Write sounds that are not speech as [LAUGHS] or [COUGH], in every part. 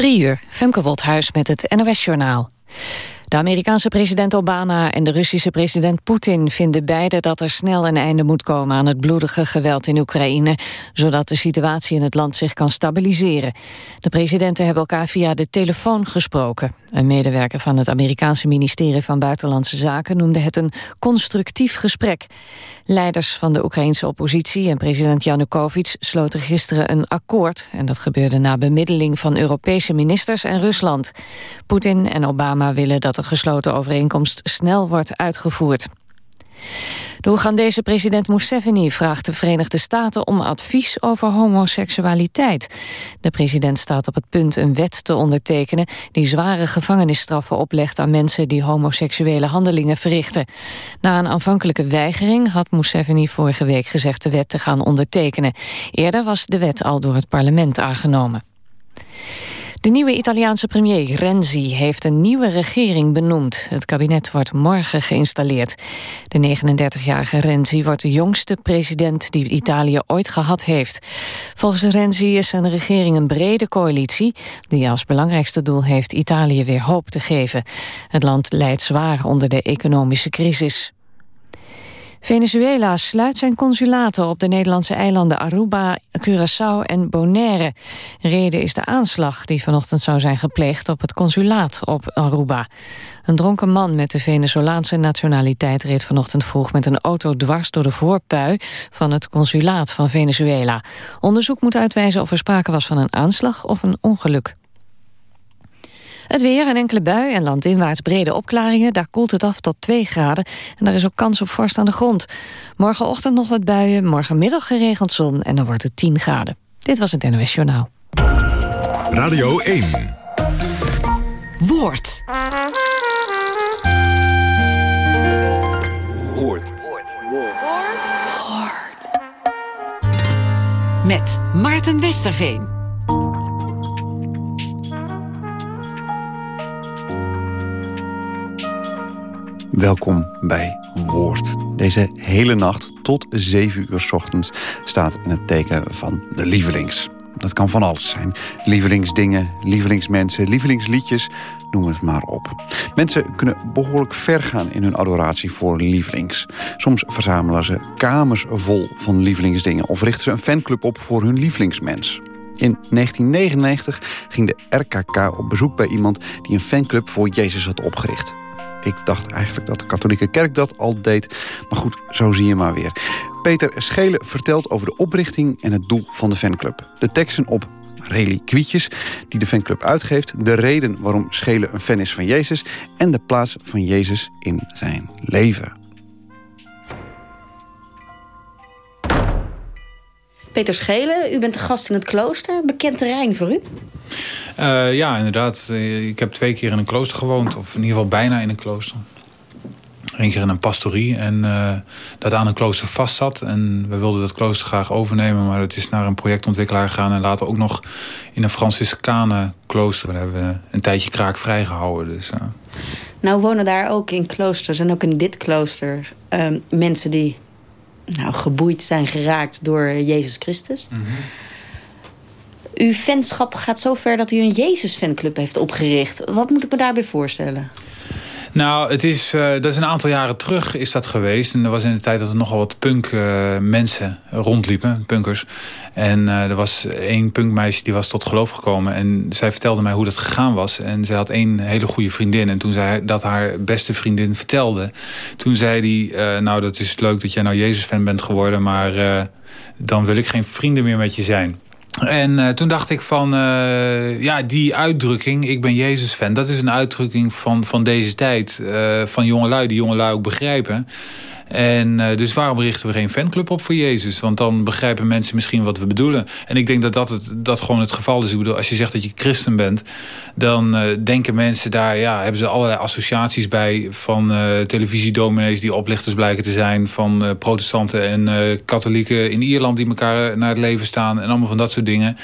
Drie uur, Femke Woldhuis met het NOS-journaal. De Amerikaanse president Obama en de Russische president Poetin vinden beide dat er snel een einde moet komen aan het bloedige geweld in Oekraïne, zodat de situatie in het land zich kan stabiliseren. De presidenten hebben elkaar via de telefoon gesproken. Een medewerker van het Amerikaanse ministerie van Buitenlandse Zaken noemde het een constructief gesprek. Leiders van de Oekraïnse oppositie en president Janukovic sloten gisteren een akkoord en dat gebeurde na bemiddeling van Europese ministers en Rusland. Poetin en Obama willen dat gesloten overeenkomst snel wordt uitgevoerd. De Oegandese president Museveni vraagt de Verenigde Staten om advies over homoseksualiteit. De president staat op het punt een wet te ondertekenen die zware gevangenisstraffen oplegt aan mensen die homoseksuele handelingen verrichten. Na een aanvankelijke weigering had Museveni vorige week gezegd de wet te gaan ondertekenen. Eerder was de wet al door het parlement aangenomen. De nieuwe Italiaanse premier Renzi heeft een nieuwe regering benoemd. Het kabinet wordt morgen geïnstalleerd. De 39-jarige Renzi wordt de jongste president die Italië ooit gehad heeft. Volgens Renzi is zijn regering een brede coalitie... die als belangrijkste doel heeft Italië weer hoop te geven. Het land leidt zwaar onder de economische crisis. Venezuela sluit zijn consulaten op de Nederlandse eilanden Aruba, Curaçao en Bonaire. Reden is de aanslag die vanochtend zou zijn gepleegd op het consulaat op Aruba. Een dronken man met de Venezolaanse nationaliteit reed vanochtend vroeg met een auto dwars door de voorpui van het consulaat van Venezuela. Onderzoek moet uitwijzen of er sprake was van een aanslag of een ongeluk. Het weer, een enkele bui en landinwaarts brede opklaringen. Daar koelt het af tot 2 graden en daar is ook kans op vorst aan de grond. Morgenochtend nog wat buien, morgenmiddag geregeld zon en dan wordt het 10 graden. Dit was het NOS Journaal. Radio 1. Woord. Woord. Woord. Met Maarten Westerveen. Welkom bij Woord. Deze hele nacht tot 7 uur ochtends staat in het teken van de lievelings. Dat kan van alles zijn. Lievelingsdingen, lievelingsmensen, lievelingsliedjes, noem het maar op. Mensen kunnen behoorlijk ver gaan in hun adoratie voor lievelings. Soms verzamelen ze kamers vol van lievelingsdingen... of richten ze een fanclub op voor hun lievelingsmens. In 1999 ging de RKK op bezoek bij iemand... die een fanclub voor Jezus had opgericht. Ik dacht eigenlijk dat de katholieke kerk dat al deed. Maar goed, zo zie je maar weer. Peter Schelen vertelt over de oprichting en het doel van de fanclub. De teksten op reliquietjes die de fanclub uitgeeft... de reden waarom Schelen een fan is van Jezus... en de plaats van Jezus in zijn leven. Peter Schelen, u bent de gast in het klooster. Bekend terrein voor u? Uh, ja, inderdaad. Eh, ik heb twee keer in een klooster gewoond. Of in ieder geval bijna in een klooster. Eén keer in een pastorie. En uh, dat aan een klooster vast zat. En we wilden dat klooster graag overnemen. Maar het is naar een projectontwikkelaar gegaan. En later ook nog in een Franciscanen klooster. Daar hebben we een tijdje kraak vrijgehouden. Dus, uh. Nou wonen daar ook in kloosters. En ook in dit klooster. Uh, mensen die nou, geboeid zijn geraakt door Jezus Christus. Mm -hmm. Uw fanschap gaat zo ver dat u een Jezus-fanclub heeft opgericht. Wat moet ik me daarbij voorstellen? Nou, het is, uh, dat is een aantal jaren terug is dat geweest. En dat was in de tijd dat er nogal wat punk uh, mensen rondliepen, punkers. En uh, er was één punkmeisje die was tot geloof gekomen. En zij vertelde mij hoe dat gegaan was. En zij had één hele goede vriendin. En toen zij dat haar beste vriendin vertelde... toen zei die, nou dat is leuk dat jij nou Jezus-fan bent geworden... maar dan wil ik geen vrienden meer met je zijn. En uh, toen dacht ik van, uh, ja, die uitdrukking, ik ben Jezus-fan... dat is een uitdrukking van, van deze tijd, uh, van jongelui, die jongelui ook begrijpen. En uh, dus waarom richten we geen fanclub op voor Jezus? Want dan begrijpen mensen misschien wat we bedoelen. En ik denk dat dat, het, dat gewoon het geval is. Ik bedoel, als je zegt dat je christen bent... dan uh, denken mensen daar... ja, hebben ze allerlei associaties bij... van uh, televisiedominees die oplichters blijken te zijn... van protestanten en katholieken in Ierland... die elkaar naar het leven staan en allemaal van dat soort dingen...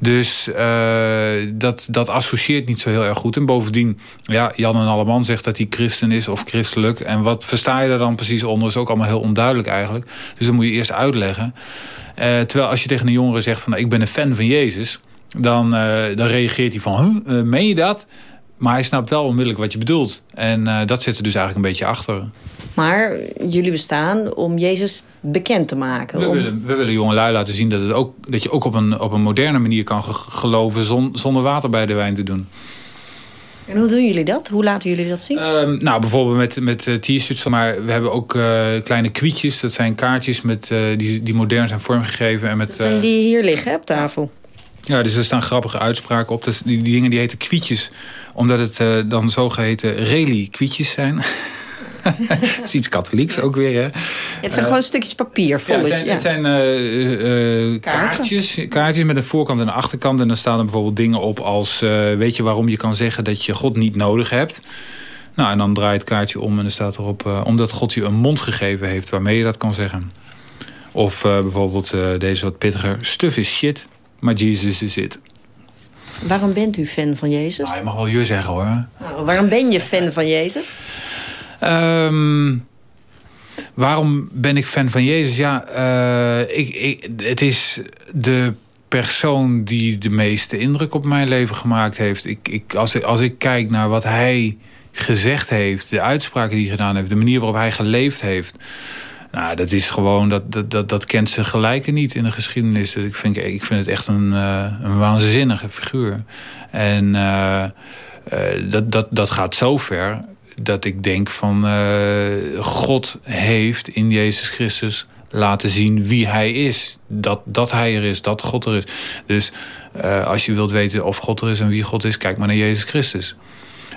Dus uh, dat, dat associeert niet zo heel erg goed. En bovendien, ja, Jan en Alleman zegt dat hij christen is of christelijk. En wat versta je daar dan precies onder is ook allemaal heel onduidelijk eigenlijk. Dus dat moet je eerst uitleggen. Uh, terwijl als je tegen een jongere zegt van nou, ik ben een fan van Jezus dan, dan reageert hij van, huh, meen je dat? Maar hij snapt wel onmiddellijk wat je bedoelt. En dat zit er dus eigenlijk een beetje achter. Maar jullie bestaan om Jezus bekend te maken. We, willen, we willen jongelui laten zien dat, het ook, dat je ook op een, op een moderne manier kan geloven... zonder water bij de wijn te doen. En hoe doen jullie dat? Hoe laten jullie dat zien? Ehm, nou, bijvoorbeeld met, met uh, t-shirts. Maar we hebben ook uh, kleine kwietjes. Dat zijn kaartjes met, uh, die, die modern zijn vormgegeven. En met, dat zijn die hier liggen op tafel? Ja, dus er staan grappige uitspraken op. Dus die, die dingen die heten kwietjes. Omdat het dan zogeheten reli-kwietjes zijn. [LAUGHS] [LAUGHS] dat is iets katholieks ook weer. Hè. Het zijn gewoon stukjes papier. Ja, het zijn, het zijn uh, kaartjes, kaartjes met een voorkant en een achterkant. En dan staan er bijvoorbeeld dingen op als... Uh, weet je waarom je kan zeggen dat je God niet nodig hebt? Nou, en dan draai je het kaartje om en dan staat erop... omdat God je een mond gegeven heeft waarmee je dat kan zeggen. Of bijvoorbeeld deze wat pittiger... Stuff is shit, maar Jesus is it. Waarom bent u fan van Jezus? Nou, je mag wel je zeggen hoor. Nou, waarom ben je fan van Jezus? Um, waarom ben ik fan van Jezus? Ja, uh, ik, ik, het is de persoon die de meeste indruk op mijn leven gemaakt heeft. Ik, ik, als, als ik kijk naar wat hij gezegd heeft, de uitspraken die hij gedaan heeft... de manier waarop hij geleefd heeft... Nou, dat is gewoon, dat, dat, dat, dat kent ze gelijke niet in de geschiedenis. Ik vind, ik vind het echt een, uh, een waanzinnige figuur. En uh, dat, dat, dat gaat zo ver dat ik denk van uh, God heeft in Jezus Christus laten zien wie hij is. Dat, dat hij er is, dat God er is. Dus uh, als je wilt weten of God er is en wie God is, kijk maar naar Jezus Christus.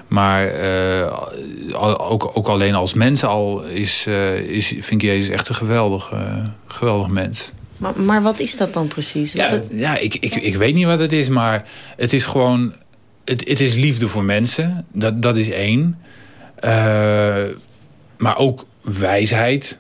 Maar uh, ook, ook alleen als mens al is, is, vind ik Jezus echt een geweldig, geweldig mens. Maar, maar wat is dat dan precies? Ja, het... ja ik, ik, ik weet niet wat het is, maar het is gewoon... Het, het is liefde voor mensen, dat, dat is één. Uh, maar ook wijsheid.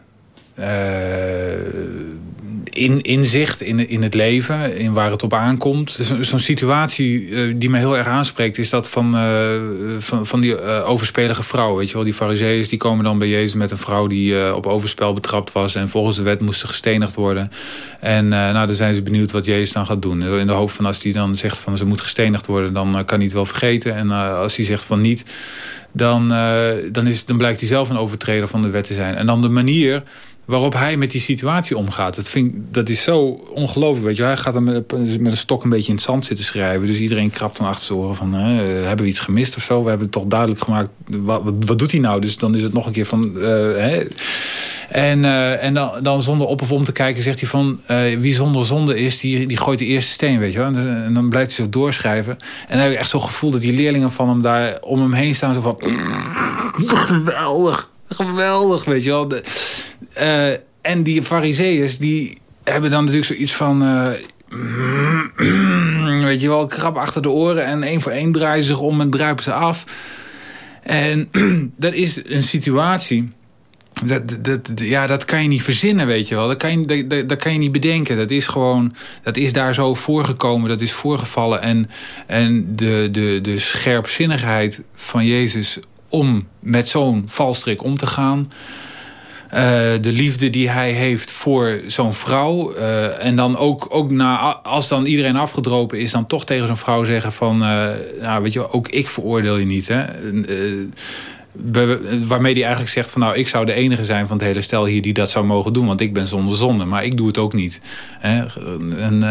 In, inzicht in, in het leven, in waar het op aankomt. Zo'n zo situatie uh, die me heel erg aanspreekt... is dat van, uh, van, van die uh, overspelige vrouw. Weet je wel, die fariseeërs die komen dan bij Jezus met een vrouw... die op overspel betrapt was en volgens de wet moest gestenigd worden. En nou, dan zijn ze benieuwd wat Jezus dan gaat doen. In de hoop van als hij dan zegt van ze moet gestenigd worden... dan kan hij het wel vergeten. En als hij zegt van niet dan, dan, is, dan blijkt hij zelf een overtreder van de wet te zijn. En dan de manier waarop hij met die situatie omgaat. Dat, vind, dat is zo ongelooflijk. Weet je. Hij gaat dan met, met, een stok een beetje in het zand zitten schrijven. Dus iedereen krapt dan achter zijn oren van... hebben we iets gemist of zo? We hebben toch duidelijk gemaakt. Wat, wat, doet hij nou? Dus dan is het nog een keer van... Uh, hè. En, uh, en dan, dan zonder op of om te kijken zegt hij van... Uh, wie zonder zonde is, die, die gooit de eerste steen, weet je. En, dan blijft hij zich doorschrijven. En dan heb ik echt zo'n gevoel dat die leerlingen van hem daar om hem heen staan. Zo van... Geweldig, geweldig, weet je wel. Uh, en die fariseeërs, die hebben dan natuurlijk zoiets van... [CLEARS THROAT] weet je wel, krab achter de oren. En één voor één draaien zich om en druipen ze af. En [CLEARS THROAT] dat is een situatie dat, dat, ja, dat kan je niet verzinnen, weet je wel. Dat kan je, dat, dat, kan je niet bedenken. Dat is gewoon, dat is daar zo voorgekomen, dat is voorgevallen. En, en de, de, de scherpzinnigheid van Jezus om met zo'n valstrik om te gaan... Uh, de liefde die hij heeft voor zo'n vrouw. Uh, en dan ook, ook na, als dan iedereen afgedropen is... dan toch tegen zo'n vrouw zeggen van... Uh, nou, weet je, ook ik veroordeel je niet. Hè? waarmee hij eigenlijk zegt van nou ik zou de enige zijn van het hele stel hier die dat zou mogen doen. Want ik ben zonder zonde, maar ik doe het ook niet. Hè? En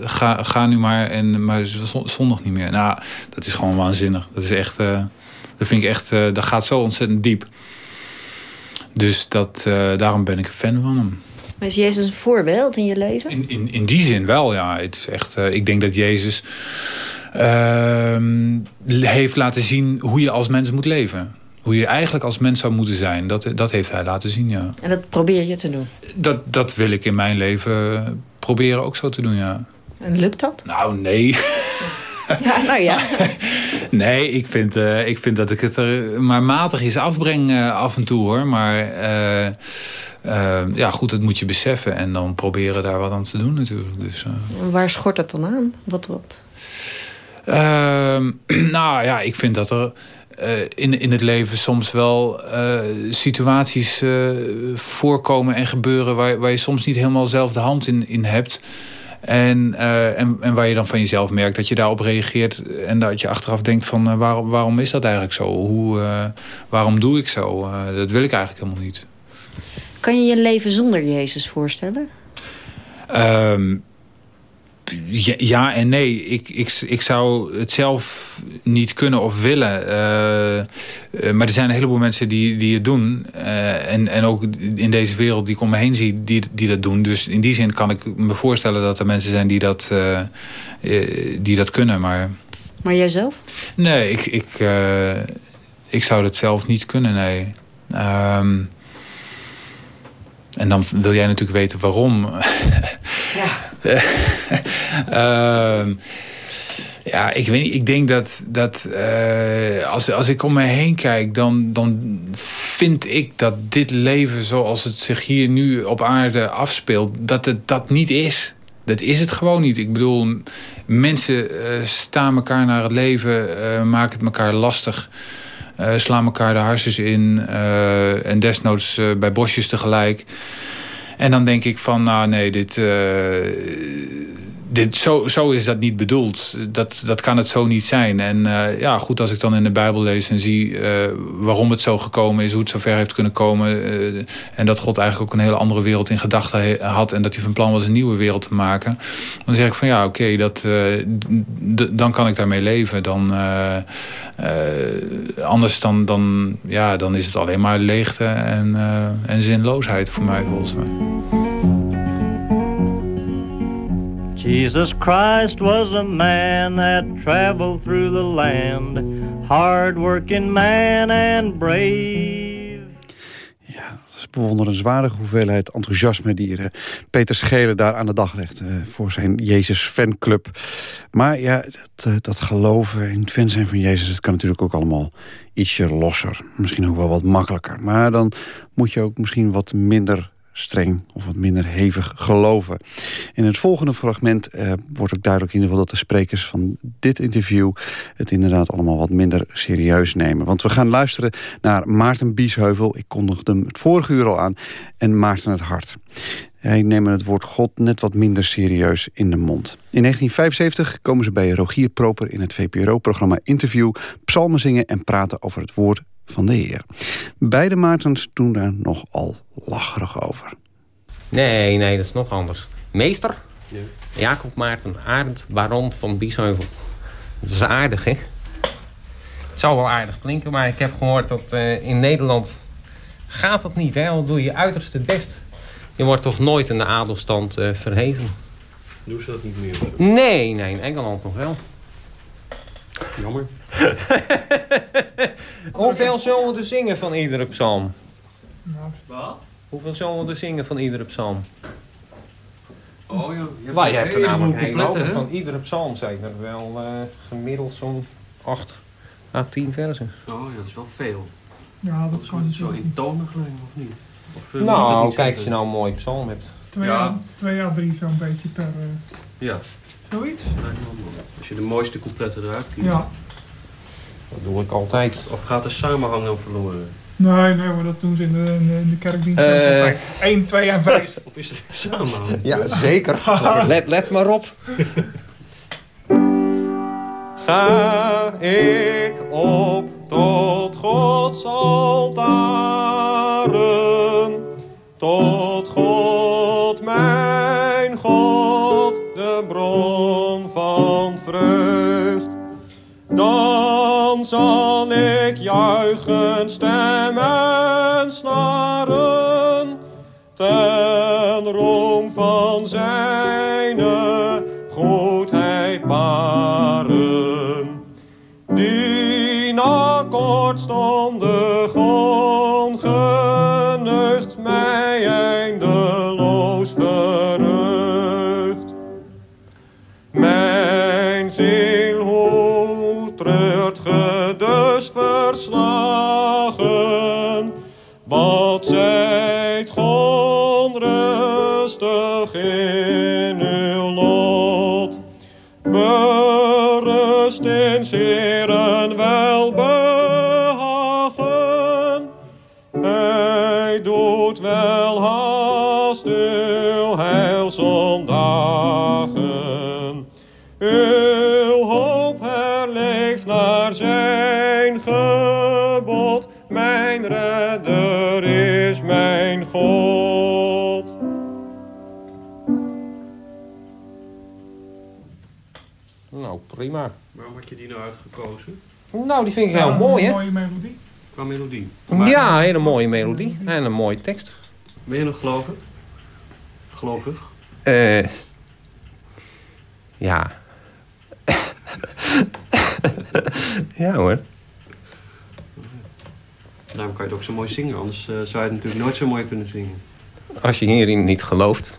ga, ga nu maar en maar zondag niet meer. Nou, dat is gewoon waanzinnig. Dat is echt, dat vind ik echt, dat gaat zo ontzettend diep. Dus dat, daarom ben ik een fan van hem. Maar is Jezus een voorbeeld in je leven? In, in, in die zin wel, ja. Het is echt, ik denk dat Jezus ehm, heeft laten zien hoe je als mens moet leven hoe je eigenlijk als mens zou moeten zijn. Dat, dat heeft hij laten zien, ja. En dat probeer je te doen? Dat, dat wil ik in mijn leven proberen ook zo te doen, ja. En lukt dat? Nou, nee. [LAUGHS] [LAUGHS] Ja, nou ja. [LAUGHS] nee, ik vind, uh, ik vind dat ik het er maar matig is afbreng uh, af en toe, hoor. Maar uh, ja, goed, dat moet je beseffen. En dan proberen daar wat aan te doen natuurlijk. Dus, Waar schort het dan aan? Wat wat? Ehm, [CLEARS THROAT] nou ja, ik vind dat er uh, in, in het leven soms wel uh, situaties uh, voorkomen en gebeuren... Waar, waar je soms niet helemaal zelf de hand in, in hebt. En, en, en waar je dan van jezelf merkt dat je daarop reageert... en dat je achteraf denkt van waarom, waarom is dat eigenlijk zo? Hoe, waarom doe ik zo? dat wil ik eigenlijk helemaal niet. Kan je je leven zonder Jezus voorstellen? Ehm, ja, en nee. Ik, ik, ik zou het zelf niet kunnen of willen. Eh, eh, maar er zijn een heleboel mensen die, die het doen. Uh, en, en ook in deze wereld die ik om me heen zie, die, die dat doen. Dus in die zin kan ik me voorstellen dat er mensen zijn die dat, die dat kunnen. Maar, maar jijzelf? Nee, ik, ik, ik zou dat zelf niet kunnen, nee. Um, en dan wil jij natuurlijk weten waarom. Ja. [LAUGHS] uh, [LAUGHS] ja, ik weet niet. Ik denk dat, dat uh, als, als ik om me heen kijk... Dan, dan vind ik dat dit leven zoals het zich hier nu op aarde afspeelt... dat het dat niet is. Dat is het gewoon niet. Ik bedoel, mensen uh, staan elkaar naar het leven... Uh, maken het elkaar lastig... Slaan elkaar de harsjes in. En desnoods bij bosjes tegelijk. En dan denk ik van, nou nee, dit dit, zo, zo is dat niet bedoeld. Dat, dat kan het zo niet zijn. En uh, ja, goed, als ik dan in de Bijbel lees en zie uh, waarom het zo gekomen is, hoe het zover heeft kunnen komen. Uh, en dat God eigenlijk ook een hele andere wereld in gedachten had. En dat hij van plan was een nieuwe wereld te maken. Dan zeg ik van ja, oké, dat dan kan ik daarmee leven. Dan, anders dan, dan, ja, dan is het alleen maar leegte en, en zinloosheid voor mij volgens mij. Jesus Christ was a man that traveled through the land, hard-working man and brave. Ja, dat is een bewonderenswaardige hoeveelheid enthousiasme die uh, Peter Schelen daar aan de dag legt uh, voor zijn Jezus fanclub. Maar ja, dat, uh, dat geloven in het fan zijn van Jezus, dat kan natuurlijk ook allemaal ietsje losser. Misschien ook wel wat makkelijker. Maar dan moet je ook misschien wat minder streng of wat minder hevig geloven. In het volgende fragment eh, wordt ook duidelijk in ieder geval... dat de sprekers van dit interview het inderdaad allemaal wat minder serieus nemen. Want we gaan luisteren naar Maarten Biesheuvel. Ik kondigde hem het vorige uur al aan. En Maarten het Hart. Hij nemen het woord God net wat minder serieus in de mond. In 1975 komen ze bij Rogier Proper in het VPRO-programma Interview... psalmen zingen en praten over het woord van de Heer. Beide Maartens doen daar nogal lacherig over. Nee, nee, dat is nog anders. Meester, ja. Jacob Maarten Arend, baron van Biesheuvel. Dat is aardig, hè? Het zou wel aardig klinken, maar ik heb gehoord dat uh, in Nederland gaat dat niet, hè? Al doe je uiterste best. Je wordt toch nooit in de adelstand uh, verheven. Doen ze dat niet meer? Nee, nee, in Engeland nog wel. Jammer. [LAUGHS] Hoeveel zullen we er zingen van iedere psalm? Wat? Hoeveel zullen we er zingen van iedere psalm? Oh ja. Je Wij hebben er namelijk heel hoop. Van iedere psalm zijn er wel uh, gemiddeld zo'n 8 à 10 versen. Oh ja, dat is wel veel. Ja, dat, dat kan zo in tonen of niet? Of, uh, nou, kijk als je nou een mooie psalm hebt. 2 ja. à 3 zo'n beetje per... Uh, ja. Zoiets? Als je de mooiste coupletten eruit kiest. Ja. Dat doe ik altijd. Of gaat de samenhang dan verloren? Nee, nee, maar dat doen ze in de, in de kerkdienst uh, 1, 2 en 5. Of is er samenhang? Ja, zeker. [LAUGHS] let, let maar op. Ga ik op tot Gods altaren, leugens zijn gebod. Mijn redder is mijn God. Nou, prima. Waarom had je die nou uitgekozen? Nou, die vind ik heel mooi, hè? Een mooie melodie. Qua melodie. Ja, een hele mooie melodie. En een mooie tekst. Ben je nog geloven? Gelovig? Eh... Ja. [LAUGHS] ja hoor. Daarom kan je het ook zo mooi zingen. Anders eh, zou je het natuurlijk nooit zo mooi kunnen zingen. Als je hierin niet gelooft,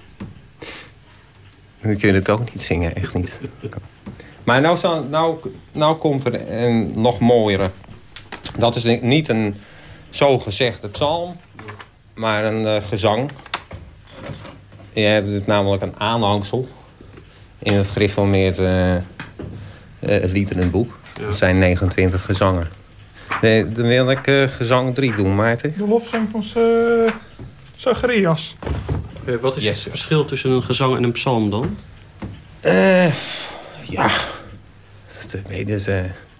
dan kun je het ook niet zingen, echt niet. Maar nou, nou, nou komt er een nog mooiere. Dat is niet een zogezegde psalm, maar een eh, gezang. Je hebt het namelijk een aanhangsel in het gereformeerd uh, uh, het liederenboek. Ja. Er zijn 29 gezangen. Nee, dan wil ik eh, gezang 3 doen, Maarten. De lofzang van Ze- Zacharias. Eh, wat is Yes. het verschil tussen een gezang en een psalm dan? Eh, ja, dat weet ik dus, eh,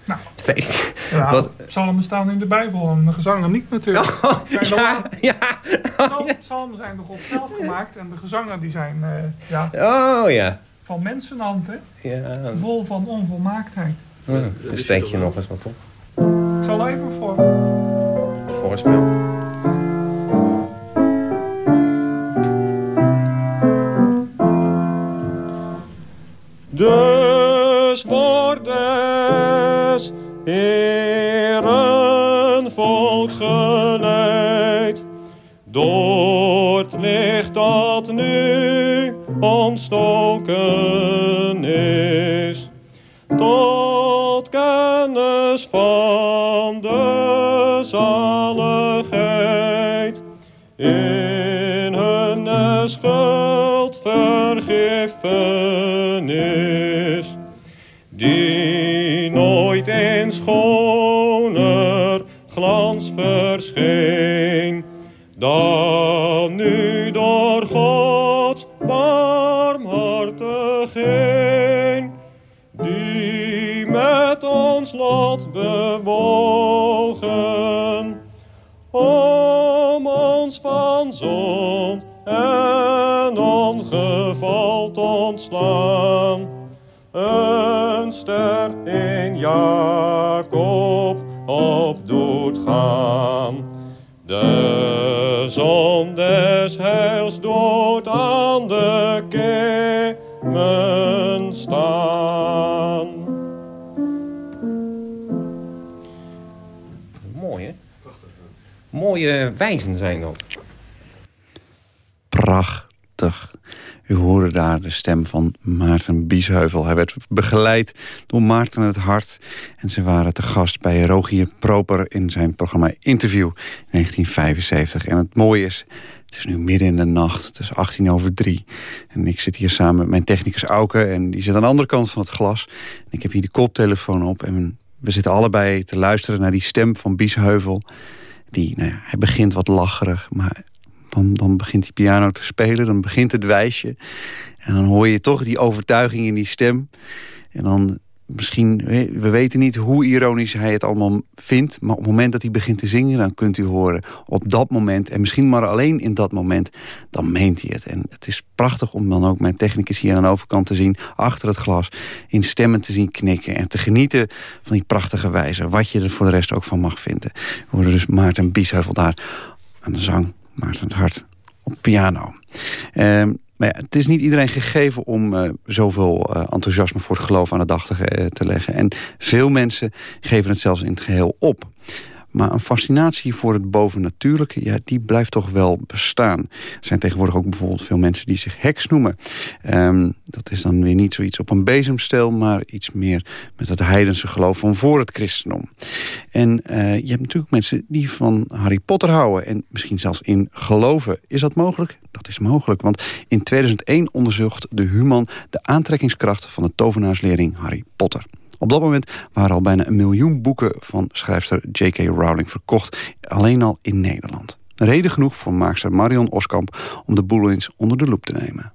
Nou. [LAUGHS] dat weet. Ja, Wat- psalmen staan in de Bijbel en de gezangen niet natuurlijk. Zijn er Ja, ja. Psalm- Psalmen zijn door God zelf gemaakt en de gezangen die zijn eh, ja, Oh ja. Van mensenhand, hè? Ja, vol van onvolmaaktheid. steek je nog eens wat op. Ik zal even voor. Voorspel. Dus wordt des Heeren volk geleid door het licht dat nu ontstoken is. Tot kennis van de zaligheid in hun schuld vergiffenis die nooit in schoner glans verscheen dan lot bewogen, om ons van zon en ongeval te ontslaan. Een ster in Jacob op doet gaan. De zon des heils doet aan Mooie wijzen zijn dat. Prachtig. U hoorde daar de stem van Maarten Biesheuvel. Hij werd begeleid door Maarten het Hart. En ze waren te gast bij Rogier Proper in zijn programma Interview in 1975. En het mooie is, het is nu midden in de nacht. Het is 18 over 3. En ik zit hier samen met mijn technicus Auke. En die zit aan de andere kant van het glas. Ik heb hier de koptelefoon op. En we zitten allebei te luisteren naar die stem van Biesheuvel. Die, nou ja, hij begint wat lacherig, maar dan, dan begint die piano te spelen, dan begint het wijsje. En dan hoor je toch die overtuiging in die stem. En dan misschien, we weten niet hoe ironisch hij het allemaal vindt... maar op het moment dat hij begint te zingen, dan kunt u horen... op dat moment, en misschien maar alleen in dat moment, dan meent hij het. En het is prachtig om dan ook mijn technicus hier aan de overkant te zien... achter het glas, in stemmen te zien knikken... en te genieten van die prachtige wijze. Wat je er voor de rest ook van mag vinden. We horen dus Maarten Biesheuvel daar aan de zang... Maarten het Hart op piano. Ehm, maar ja, het is niet iedereen gegeven om uh, zoveel uh, enthousiasme voor het geloof aan de dag te leggen. En veel mensen geven het zelfs in het geheel op. Maar een fascinatie voor het bovennatuurlijke, ja, die blijft toch wel bestaan. Er zijn tegenwoordig ook bijvoorbeeld veel mensen die zich heks noemen. Um, dat is dan weer niet zoiets op een bezemstel, maar iets meer met het heidense geloof van voor het christendom. En uh, je hebt natuurlijk mensen die van Harry Potter houden en misschien zelfs in geloven. Is dat mogelijk? Dat is mogelijk, want in 2001 onderzocht de Human de aantrekkingskracht van de tovenaarsleerling Harry Potter. Op dat moment waren al bijna een miljoen boeken van schrijfster J.K. Rowling verkocht. Alleen al in Nederland. Reden genoeg voor maakster Marion Oskamp om de boel eens onder de loep te nemen.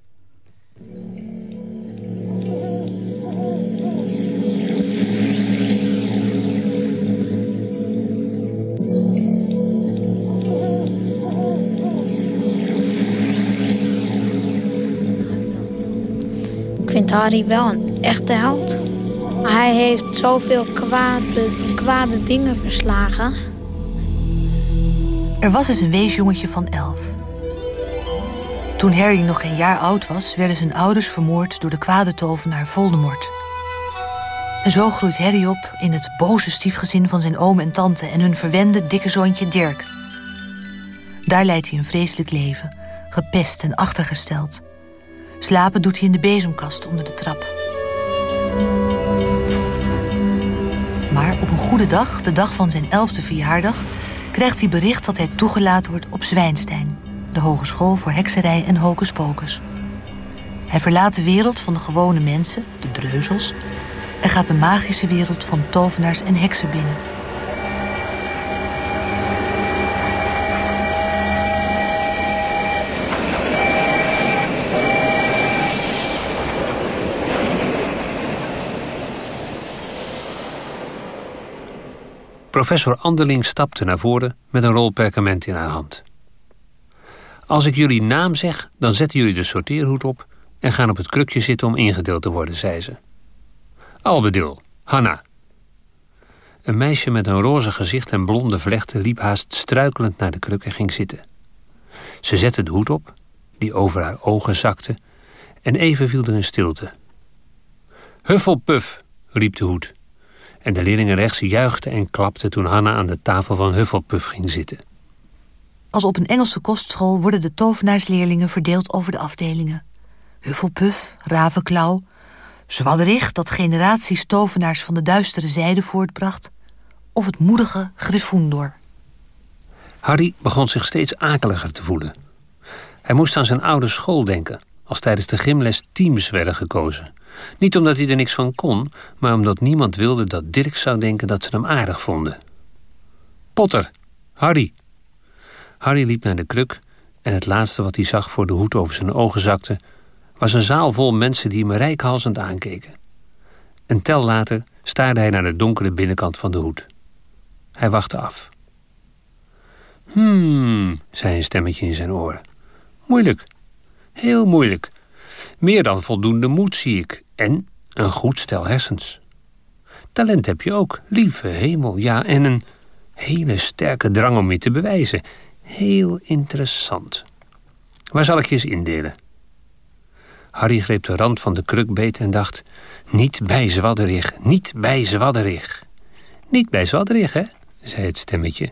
Ik vind Harry wel een echte held. Hij heeft zoveel kwade, kwade dingen verslagen. Er was eens een weesjongetje van elf. Toen Harry nog geen jaar oud was, werden zijn ouders vermoord door de kwade tovenaar Voldemort. En zo groeit Harry op in het boze stiefgezin van zijn oom en tante en hun verwende dikke zoontje Dirk. Daar leidt hij een vreselijk leven, gepest en achtergesteld. Slapen doet hij in de bezemkast onder de trap. Op een goede dag, de dag van zijn elfde verjaardag, krijgt hij bericht dat hij toegelaten wordt op Zwijnstein, de hogeschool voor hekserij en hocus Hij verlaat de wereld van de gewone mensen, de dreuzels, en gaat de magische wereld van tovenaars en heksen binnen. Professor Anderling stapte naar voren met een rol perkament in haar hand. Als ik jullie naam zeg, dan zetten jullie de sorteerhoed op en gaan op het krukje zitten om ingedeeld te worden, zei ze. Albedil, Hanna. Een meisje met een roze gezicht en blonde vlechten liep haast struikelend naar de kruk en ging zitten. Ze zette de hoed op, die over haar ogen zakte, en even viel er een stilte. Huffelpuff, riep de hoed. En de leerlingen rechts juichten en klapten toen Hanna aan de tafel van Huffelpuff ging zitten. Als op een Engelse kostschool worden de tovenaarsleerlingen verdeeld over de afdelingen. Huffelpuff, Ravenklauw, Zwadderig, dat generaties tovenaars van de duistere zijde voortbracht, of het moedige Gryffindor. Harry begon zich steeds akeliger te voelen. Hij moest aan zijn oude school denken, als tijdens de gymles teams werden gekozen. Niet omdat hij er niks van kon, maar omdat niemand wilde dat Dirk zou denken dat ze hem aardig vonden. Potter, Harry. Harry liep naar de kruk en het laatste wat hij zag voor de hoed over zijn ogen zakte, was een zaal vol mensen die hem rijkhalsend aankeken. Een tel later staarde hij naar de donkere binnenkant van de hoed. Hij wachtte af. Hmm, zei een stemmetje in zijn oren. Moeilijk. Heel moeilijk. Meer dan voldoende moed zie ik. En een goed stel hersens. Talent heb je ook, lieve hemel, ja. En een hele sterke drang om je te bewijzen. Heel interessant. Waar zal ik je eens indelen? Harry greep de rand van de kruk beet en dacht... Niet bij Zwadderig, niet bij Zwadderig. Niet bij Zwadderig, hè? zei het stemmetje.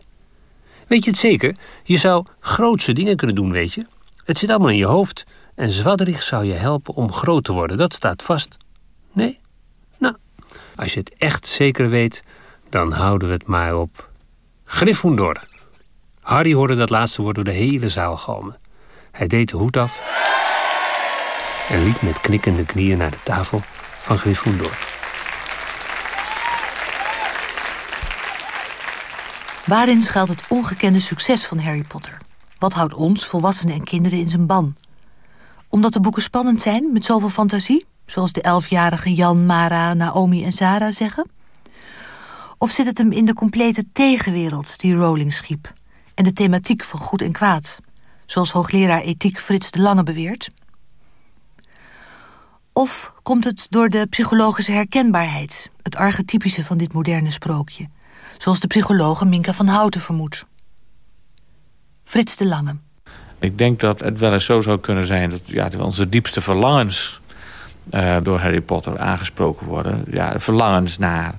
Weet je het zeker? Je zou grootse dingen kunnen doen, weet je. Het zit allemaal in je hoofd. En Zwadderig zou je helpen om groot te worden, dat staat vast. Nee? Nou, als je het echt zeker weet, dan houden we het maar op Gryffindor. Harry hoorde dat laatste woord door de hele zaal galmen. Hij deed de hoed af en liep met knikkende knieën naar de tafel van Gryffindor. Waarin schuilt het ongekende succes van Harry Potter? Wat houdt ons, volwassenen en kinderen, in zijn ban? Omdat de boeken spannend zijn, met zoveel fantasie? Zoals de elfjarige Jan, Mara, Naomi en Sarah zeggen? Of zit het hem in de complete tegenwereld die Rowling schiep? En de thematiek van goed en kwaad? Zoals hoogleraar ethiek Frits de Lange beweert? Of komt het door de psychologische herkenbaarheid, het archetypische van dit moderne sprookje, zoals de psychologe Minka van Houten vermoedt? Frits de Lange. Ik denk dat het wel eens zo zou kunnen zijn dat ja, onze diepste verlangens uh, door Harry Potter aangesproken worden. Ja, verlangens naar,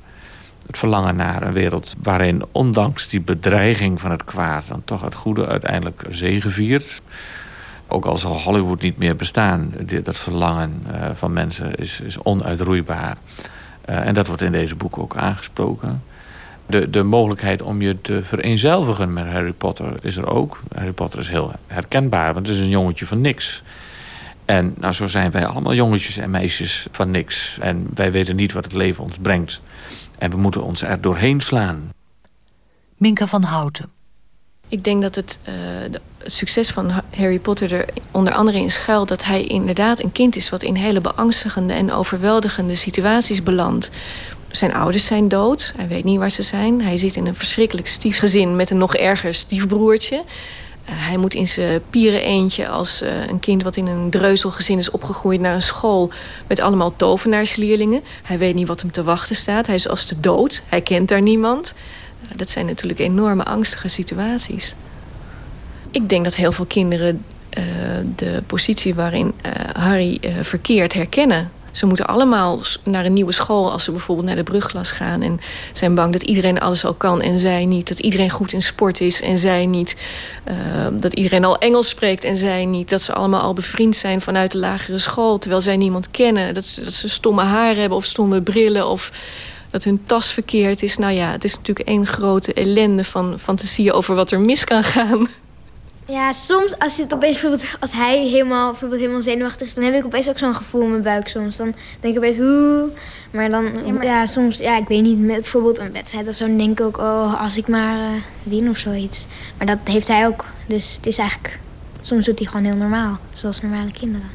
het verlangen naar een wereld waarin ondanks die bedreiging van het kwaad dan toch het goede uiteindelijk zegeviert. Ook al zal Hollywood niet meer bestaan, dat verlangen uh, van mensen is, is onuitroeibaar. Uh, en dat wordt in deze boek ook aangesproken. De, de mogelijkheid om je te vereenzelvigen met Harry Potter is er ook. Harry Potter is heel herkenbaar, want het is een jongetje van niks. En nou, zo zijn wij allemaal jongetjes en meisjes van niks. En wij weten niet wat het leven ons brengt. En we moeten ons er doorheen slaan. Minka van Houten. Ik denk dat het, uh, succes van Harry Potter er onder andere in schuilt... dat hij inderdaad een kind is wat in hele beangstigende en overweldigende situaties belandt. Zijn ouders zijn dood, hij weet niet waar ze zijn. Hij zit in een verschrikkelijk stiefgezin met een nog erger stiefbroertje. hij moet in zijn pieren eentje als uh, een kind wat in een dreuzelgezin is opgegroeid naar een school met allemaal tovenaarsleerlingen. Hij weet niet wat hem te wachten staat. Hij is als de dood. Hij kent daar niemand. Uh, dat zijn natuurlijk enorme angstige situaties. Ik denk dat heel veel kinderen uh, de positie waarin Harry verkeert herkennen. Ze moeten allemaal naar een nieuwe school als ze bijvoorbeeld naar de brugklas gaan. En zijn bang dat iedereen alles al kan en zij niet. Dat iedereen goed in sport is en zij niet. Uh, dat iedereen al Engels spreekt en zij niet. Dat ze allemaal al bevriend zijn vanuit de lagere school. Terwijl zij niemand kennen. Dat, ze, dat ze stomme haar hebben of stomme brillen of dat hun tas verkeerd is. Nou ja, het is natuurlijk één grote ellende van fantasieën over wat er mis kan gaan. Ja, soms als, het opeens, bijvoorbeeld, als hij helemaal, bijvoorbeeld helemaal zenuwachtig is... dan heb ik opeens ook zo'n gevoel in mijn buik soms. Dan denk ik opeens, hoe... Maar dan, ja, maar... ja, soms, ja, ik weet niet, met bijvoorbeeld een wedstrijd of zo... dan denk ik ook, oh, als ik maar uh, win of zoiets. Maar dat heeft hij ook. Dus het is eigenlijk... Soms doet hij gewoon heel normaal, zoals normale kinderen.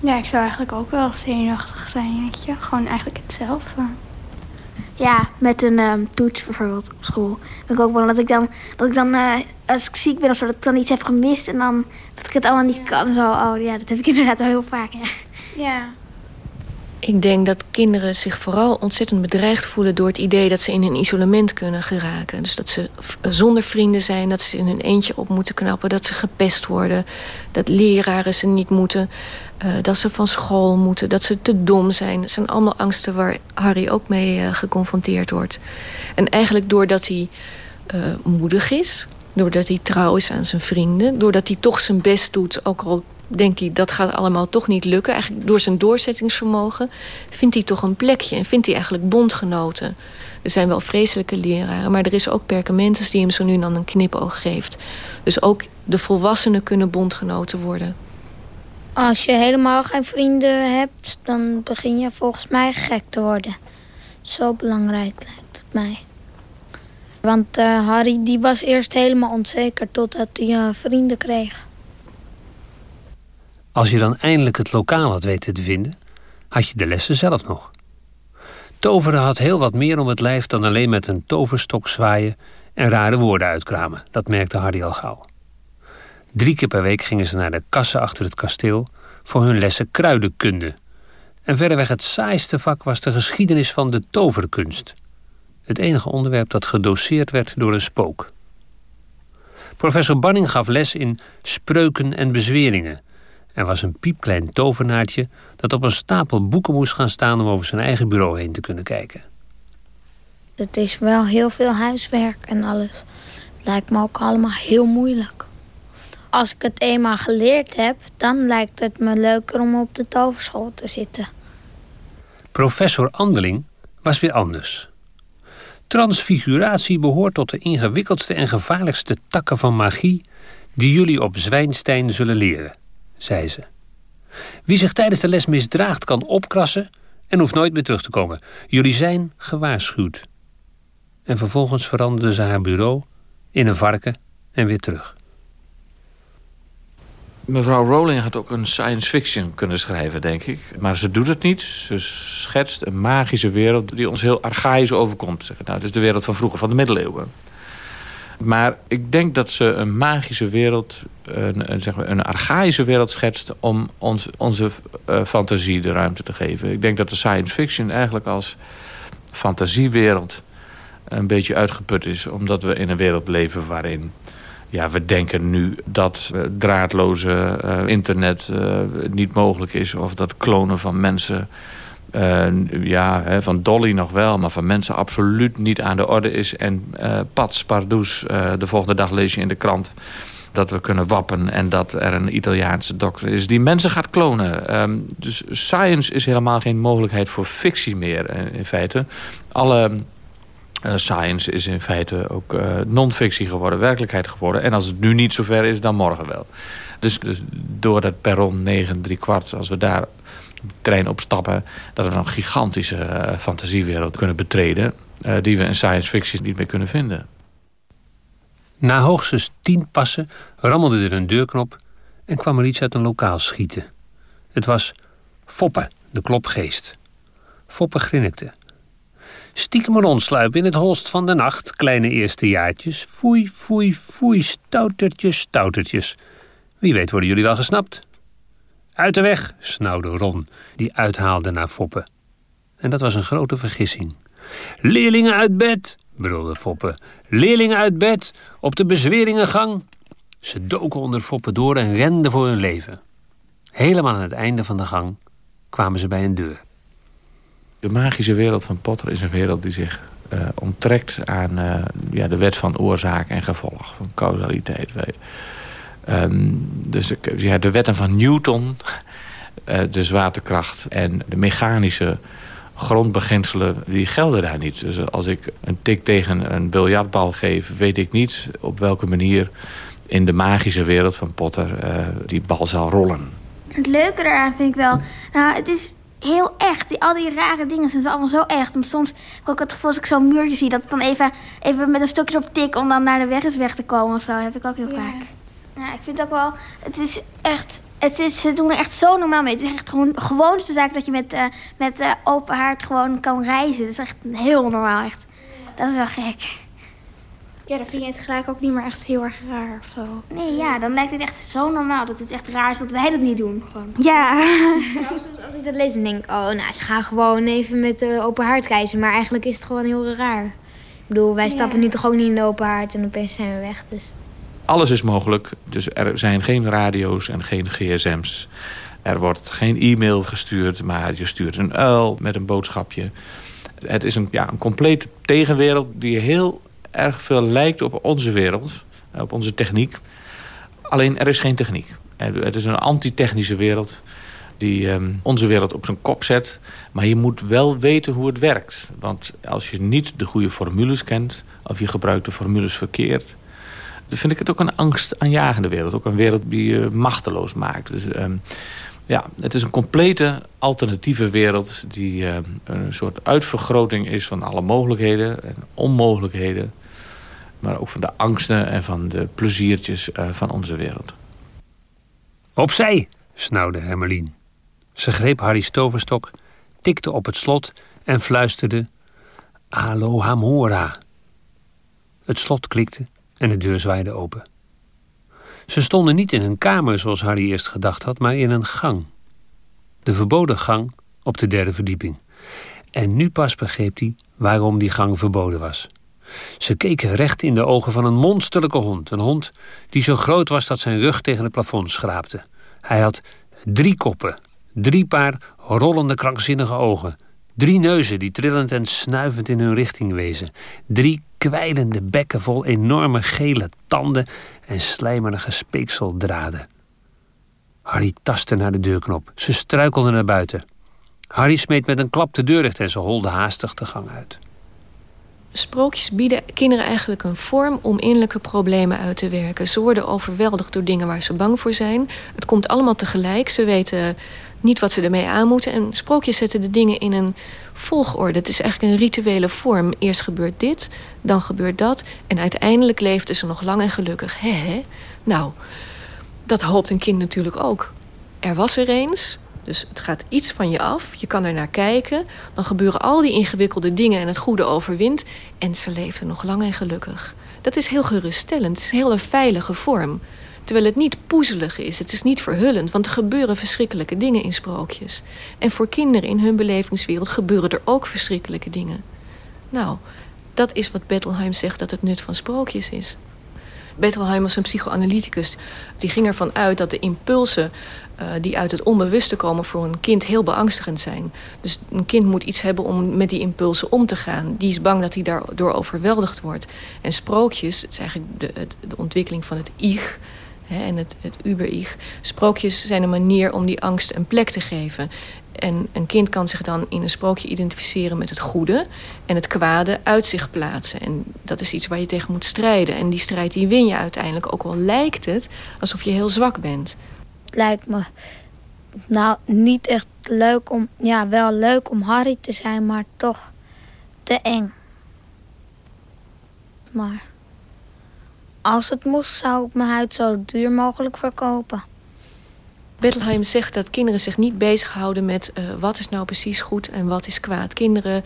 Ja, ik zou eigenlijk ook wel zenuwachtig zijn, weet je. Gewoon eigenlijk hetzelfde. Ja, met een um, toets bijvoorbeeld op school. Ben ik ook wel dat ik dan, dat ik dan uh, als ik ziek ben of zo, dat ik dan iets heb gemist en dan dat ik het allemaal niet kan. Zo, oh ja, dat heb ik [LAUGHS] inderdaad wel heel vaak. Ja. ja. Ik denk dat kinderen zich vooral ontzettend bedreigd voelen door het idee dat ze in een isolement kunnen geraken. Dus dat ze zonder vrienden zijn, dat ze in hun eentje op moeten knappen, dat ze gepest worden, dat leraren ze niet moeten, uh, dat ze van school moeten, dat ze te dom zijn. Dat zijn allemaal angsten waar Harry ook mee uh, geconfronteerd wordt. En eigenlijk doordat hij moedig is, doordat hij trouw is aan zijn vrienden, doordat hij toch zijn best doet, ook al denk hij dat gaat allemaal toch niet lukken. Eigenlijk door zijn doorzettingsvermogen vindt hij toch een plekje en vindt hij eigenlijk bondgenoten. Er zijn wel vreselijke leraren, maar er is ook perkamentes die hem zo nu dan een knipoog geeft. Dus ook de volwassenen kunnen bondgenoten worden. Als je helemaal geen vrienden hebt, dan begin je volgens mij gek te worden. Zo belangrijk lijkt het mij. Want uh, Harry die was eerst helemaal onzeker totdat hij uh, vrienden kreeg. Als je dan eindelijk het lokaal had weten te vinden, had je de lessen zelf nog. Toveren had heel wat meer om het lijf dan alleen met een toverstok zwaaien en rare woorden uitkramen. Dat merkte Harry al gauw. Drie keer per week gingen ze naar de kassen achter het kasteel voor hun lessen kruidenkunde. En verreweg het saaiste vak was de geschiedenis van de toverkunst. Het enige onderwerp dat gedoseerd werd door een spook. Professor Banning gaf les in spreuken en bezweringen er was een piepklein tovenaartje dat op een stapel boeken moest gaan staan om over zijn eigen bureau heen te kunnen kijken. Het is wel heel veel huiswerk en alles. Lijkt me ook allemaal heel moeilijk. Als ik het eenmaal geleerd heb, dan lijkt het me leuker om op de toverschool te zitten. Professor Andeling was weer anders. Transfiguratie behoort tot de ingewikkeldste en gevaarlijkste takken van magie die jullie op Zwijnstein zullen leren zei ze. Wie zich tijdens de les misdraagt kan opkrassen en hoeft nooit meer terug te komen. Jullie zijn gewaarschuwd. En vervolgens veranderde ze haar bureau in een varken en weer terug. Mevrouw Rowling had ook een science fiction kunnen schrijven, denk ik. Maar ze doet het niet. Ze schetst een magische wereld die ons heel archaïs overkomt. Nou, het is de wereld van vroeger, van de middeleeuwen. Maar ik denk dat ze een magische wereld, een, zeg maar, een archaïsche wereld schetst... om ons, onze uh, fantasie de ruimte te geven. Ik denk dat de science fiction eigenlijk als fantasiewereld een beetje uitgeput is. Omdat we in een wereld leven waarin... Ja, we denken nu dat uh, draadloze uh, internet niet mogelijk is... of dat klonen van mensen uh, ja, hè, van Dolly nog wel, maar van mensen absoluut niet aan de orde is. En uh, pats, pardoes, uh, de volgende dag lees je in de krant dat we kunnen wappen en dat er een Italiaanse dokter is die mensen gaat klonen. Um, dus science is helemaal geen mogelijkheid voor fictie meer in feite. Alle science is in feite ook non-fictie geworden, werkelijkheid geworden. En als het nu niet zover is, dan morgen wel. Dus, dus door dat perron 9, 3 kwart, als we daar trein opstappen... dat we een gigantische uh, fantasiewereld kunnen betreden... Uh, die we in science fiction niet meer kunnen vinden. Na hoogstens tien passen rammelde er een deurknop... en kwam er iets uit een lokaal schieten. Het was Foppe, de klopgeest. Foppe grinnikte. Stiekem rondsluipen in het holst van de nacht, kleine eerstejaartjes. Foei, foei, foei, stoutertjes, stoutertjes. Wie weet worden jullie wel gesnapt. Uit de weg, snauwde Ron, die uithaalde naar Foppe. En dat was een grote vergissing. Leerlingen uit bed, brulde Foppe. Leerlingen uit bed, op de bezweringengang. Ze doken onder Foppe door en renden voor hun leven. Helemaal aan het einde van de gang kwamen ze bij een deur. De magische wereld van Potter is een wereld die zich uh, onttrekt aan uh, ja, de wet van oorzaak en gevolg, van causaliteit. Um, dus ja, de wetten van Newton, uh, de zwaartekracht en de mechanische grondbeginselen, die gelden daar niet. Dus als ik een tik tegen een biljartbal geef, weet ik niet op welke manier in de magische wereld van Potter die bal zal rollen. Het leuke daaraan vind ik wel, nou, het is heel echt. Die, al die rare dingen zijn allemaal zo echt. Want soms heb ik ook het gevoel als ik zo'n muurtje zie... dat ik dan even, even met een stokje op tik om dan naar de weg is weg te komen of zo. Dat heb ik ook heel vaak. Ja, ik vind het ook wel... Het is echt... Het is, ze doen er echt zo normaal mee. Het is echt gewoon de gewoonste zaak dat je met, uh, met uh, open haard gewoon kan reizen. Dat is echt heel normaal, echt. Dat is wel gek. Ja, dan vind je het gelijk ook niet meer echt heel erg raar of zo. Nee, ja, dan lijkt het echt zo normaal dat het echt raar is dat wij dat niet doen. Gewoon. Ja. [LAUGHS] Nou, als ik dat lees, dan denk ik, oh, nou, ze gaan gewoon even met de open haard reizen. Maar eigenlijk is het gewoon heel raar. Ik bedoel, wij stappen nu toch ook niet in de open haard en opeens zijn we weg, dus... Alles is mogelijk, dus er zijn geen radio's en geen gsm's. Er wordt geen e-mail gestuurd, maar je stuurt een uil met een boodschapje. Het is een, ja, een complete tegenwereld die heel erg veel lijkt op onze wereld, op onze techniek. Alleen er is geen techniek. Het is een antitechnische wereld die um, onze wereld op zijn kop zet. Maar je moet wel weten hoe het werkt. Want als je niet de goede formules kent... of je gebruikt de formules verkeerd... vind ik het ook een angstaanjagende wereld. Ook een wereld die je machteloos maakt. Dus um, ja, het is een complete alternatieve wereld... die um, een soort uitvergroting is van alle mogelijkheden en onmogelijkheden maar ook van de angsten en van de pleziertjes uh, van onze wereld. Opzij, snauwde Hermelien. Ze greep Harry's toverstok, tikte op het slot en fluisterde... Alohamora. Het slot klikte en de deur zwaaide open. Ze stonden niet in een kamer zoals Harry eerst gedacht had, maar in een gang. De verboden gang op de derde verdieping. En nu pas begreep hij waarom die gang verboden was. Ze keken recht in de ogen van een monsterlijke hond. Een hond die zo groot was dat zijn rug tegen het plafond schraapte. Hij had drie koppen, drie paar rollende krankzinnige ogen... Drie neuzen die trillend en snuivend in hun richting wezen. Drie kwijlende bekken vol enorme gele tanden en slijmerige speekseldraden. Harry tastte naar de deurknop. Ze struikelde naar buiten. Harry smeet met een klap de deur dicht en ze holde haastig de gang uit. Sprookjes bieden kinderen eigenlijk een vorm om innerlijke problemen uit te werken. Ze worden overweldigd door dingen waar ze bang voor zijn. Het komt allemaal tegelijk. Ze weten niet wat ze ermee aan moeten. En sprookjes zetten de dingen in een volgorde. Het is eigenlijk een rituele vorm. Eerst gebeurt dit, dan gebeurt dat. En uiteindelijk leefden ze nog lang en gelukkig. Hè, hè? Nou, dat hoopt een kind natuurlijk ook. Er was er eens, dus het gaat iets van je af, je kan er naar kijken. Dan gebeuren al die ingewikkelde dingen en het goede overwint. En ze leefden nog lang en gelukkig. Dat is heel geruststellend. Het is een hele veilige vorm. Terwijl het niet poezelig is, het is niet verhullend. Want er gebeuren verschrikkelijke dingen in sprookjes. En voor kinderen in hun belevingswereld gebeuren er ook verschrikkelijke dingen. Nou, dat is wat Bettelheim zegt dat het nut van sprookjes is. Bettelheim was een psychoanalyticus. Die ging ervan uit dat de impulsen uh, die uit het onbewuste komen voor een kind heel beangstigend zijn. Dus een kind moet iets hebben om met die impulsen om te gaan. Die is bang dat hij daardoor overweldigd wordt. En sprookjes, is eigenlijk de, het, de ontwikkeling van het ich en het, het. Sprookjes zijn een manier om die angst een plek te geven. En een kind kan zich dan in een sprookje identificeren met het goede... en het kwade uit zich plaatsen. En dat is iets waar je tegen moet strijden. En die strijd die win je uiteindelijk. Ook al lijkt het alsof je heel zwak bent. Het lijkt me nou niet echt leuk om... Ja, wel leuk om Harry te zijn, maar toch te eng. Maar als het moest, zou ik mijn huid zo duur mogelijk verkopen. Bettelheim zegt dat kinderen zich niet bezighouden met uh, wat is nou precies goed en wat is kwaad. Kinderen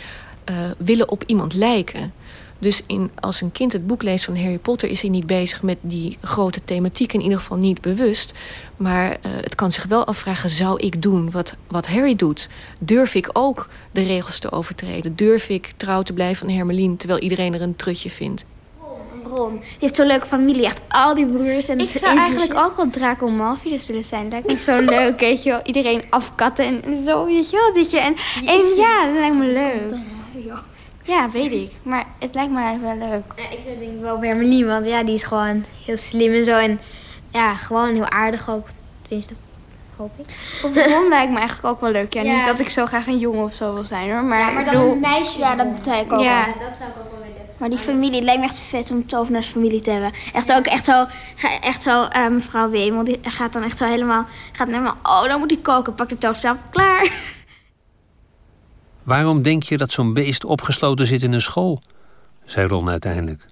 uh, willen op iemand lijken. Dus in, als een kind het boek leest van Harry Potter... is hij niet bezig met die grote thematiek, in ieder geval niet bewust. Maar uh, het kan zich wel afvragen, zou ik doen wat, wat Harry doet? Durf ik ook de regels te overtreden? Durf ik trouw te blijven aan Hermeline... terwijl iedereen er een trutje vindt? Ron. Die heeft zo'n leuke familie, echt al die broers. En ik zou eigenlijk ook wel Draco Malfoy dus willen zijn. Dat lijkt me zo [LAUGHS] leuk, weet je wel. Iedereen afkatten en, zo, weet je wel. Dit je. En, en ja, dat lijkt me leuk. Ja, weet ik. Maar het lijkt me eigenlijk wel leuk. Ja, ik zou denk ik wel Hermeline, want ja, die is gewoon heel slim en zo. En ja, gewoon heel aardig ook. Tenminste, hoop ik. Of Ron [LAUGHS] lijkt me eigenlijk ook wel leuk. Ja, niet dat ik zo graag een jongen of zo wil zijn hoor. Maar, ja, maar dan een meisje. Ja, dat ik ook ja. Wel. dat zou ik ook wel. Maar die familie, lijkt me echt vet om tovenaarsfamilie te hebben. Echt ook echt zo, echt zo uh, mevrouw Wemel, die gaat dan echt zo helemaal, gaat helemaal, oh dan moet hij koken, pak de toverstaf, klaar. Waarom denk je dat zo'n beest opgesloten zit in een school? zei Ron uiteindelijk.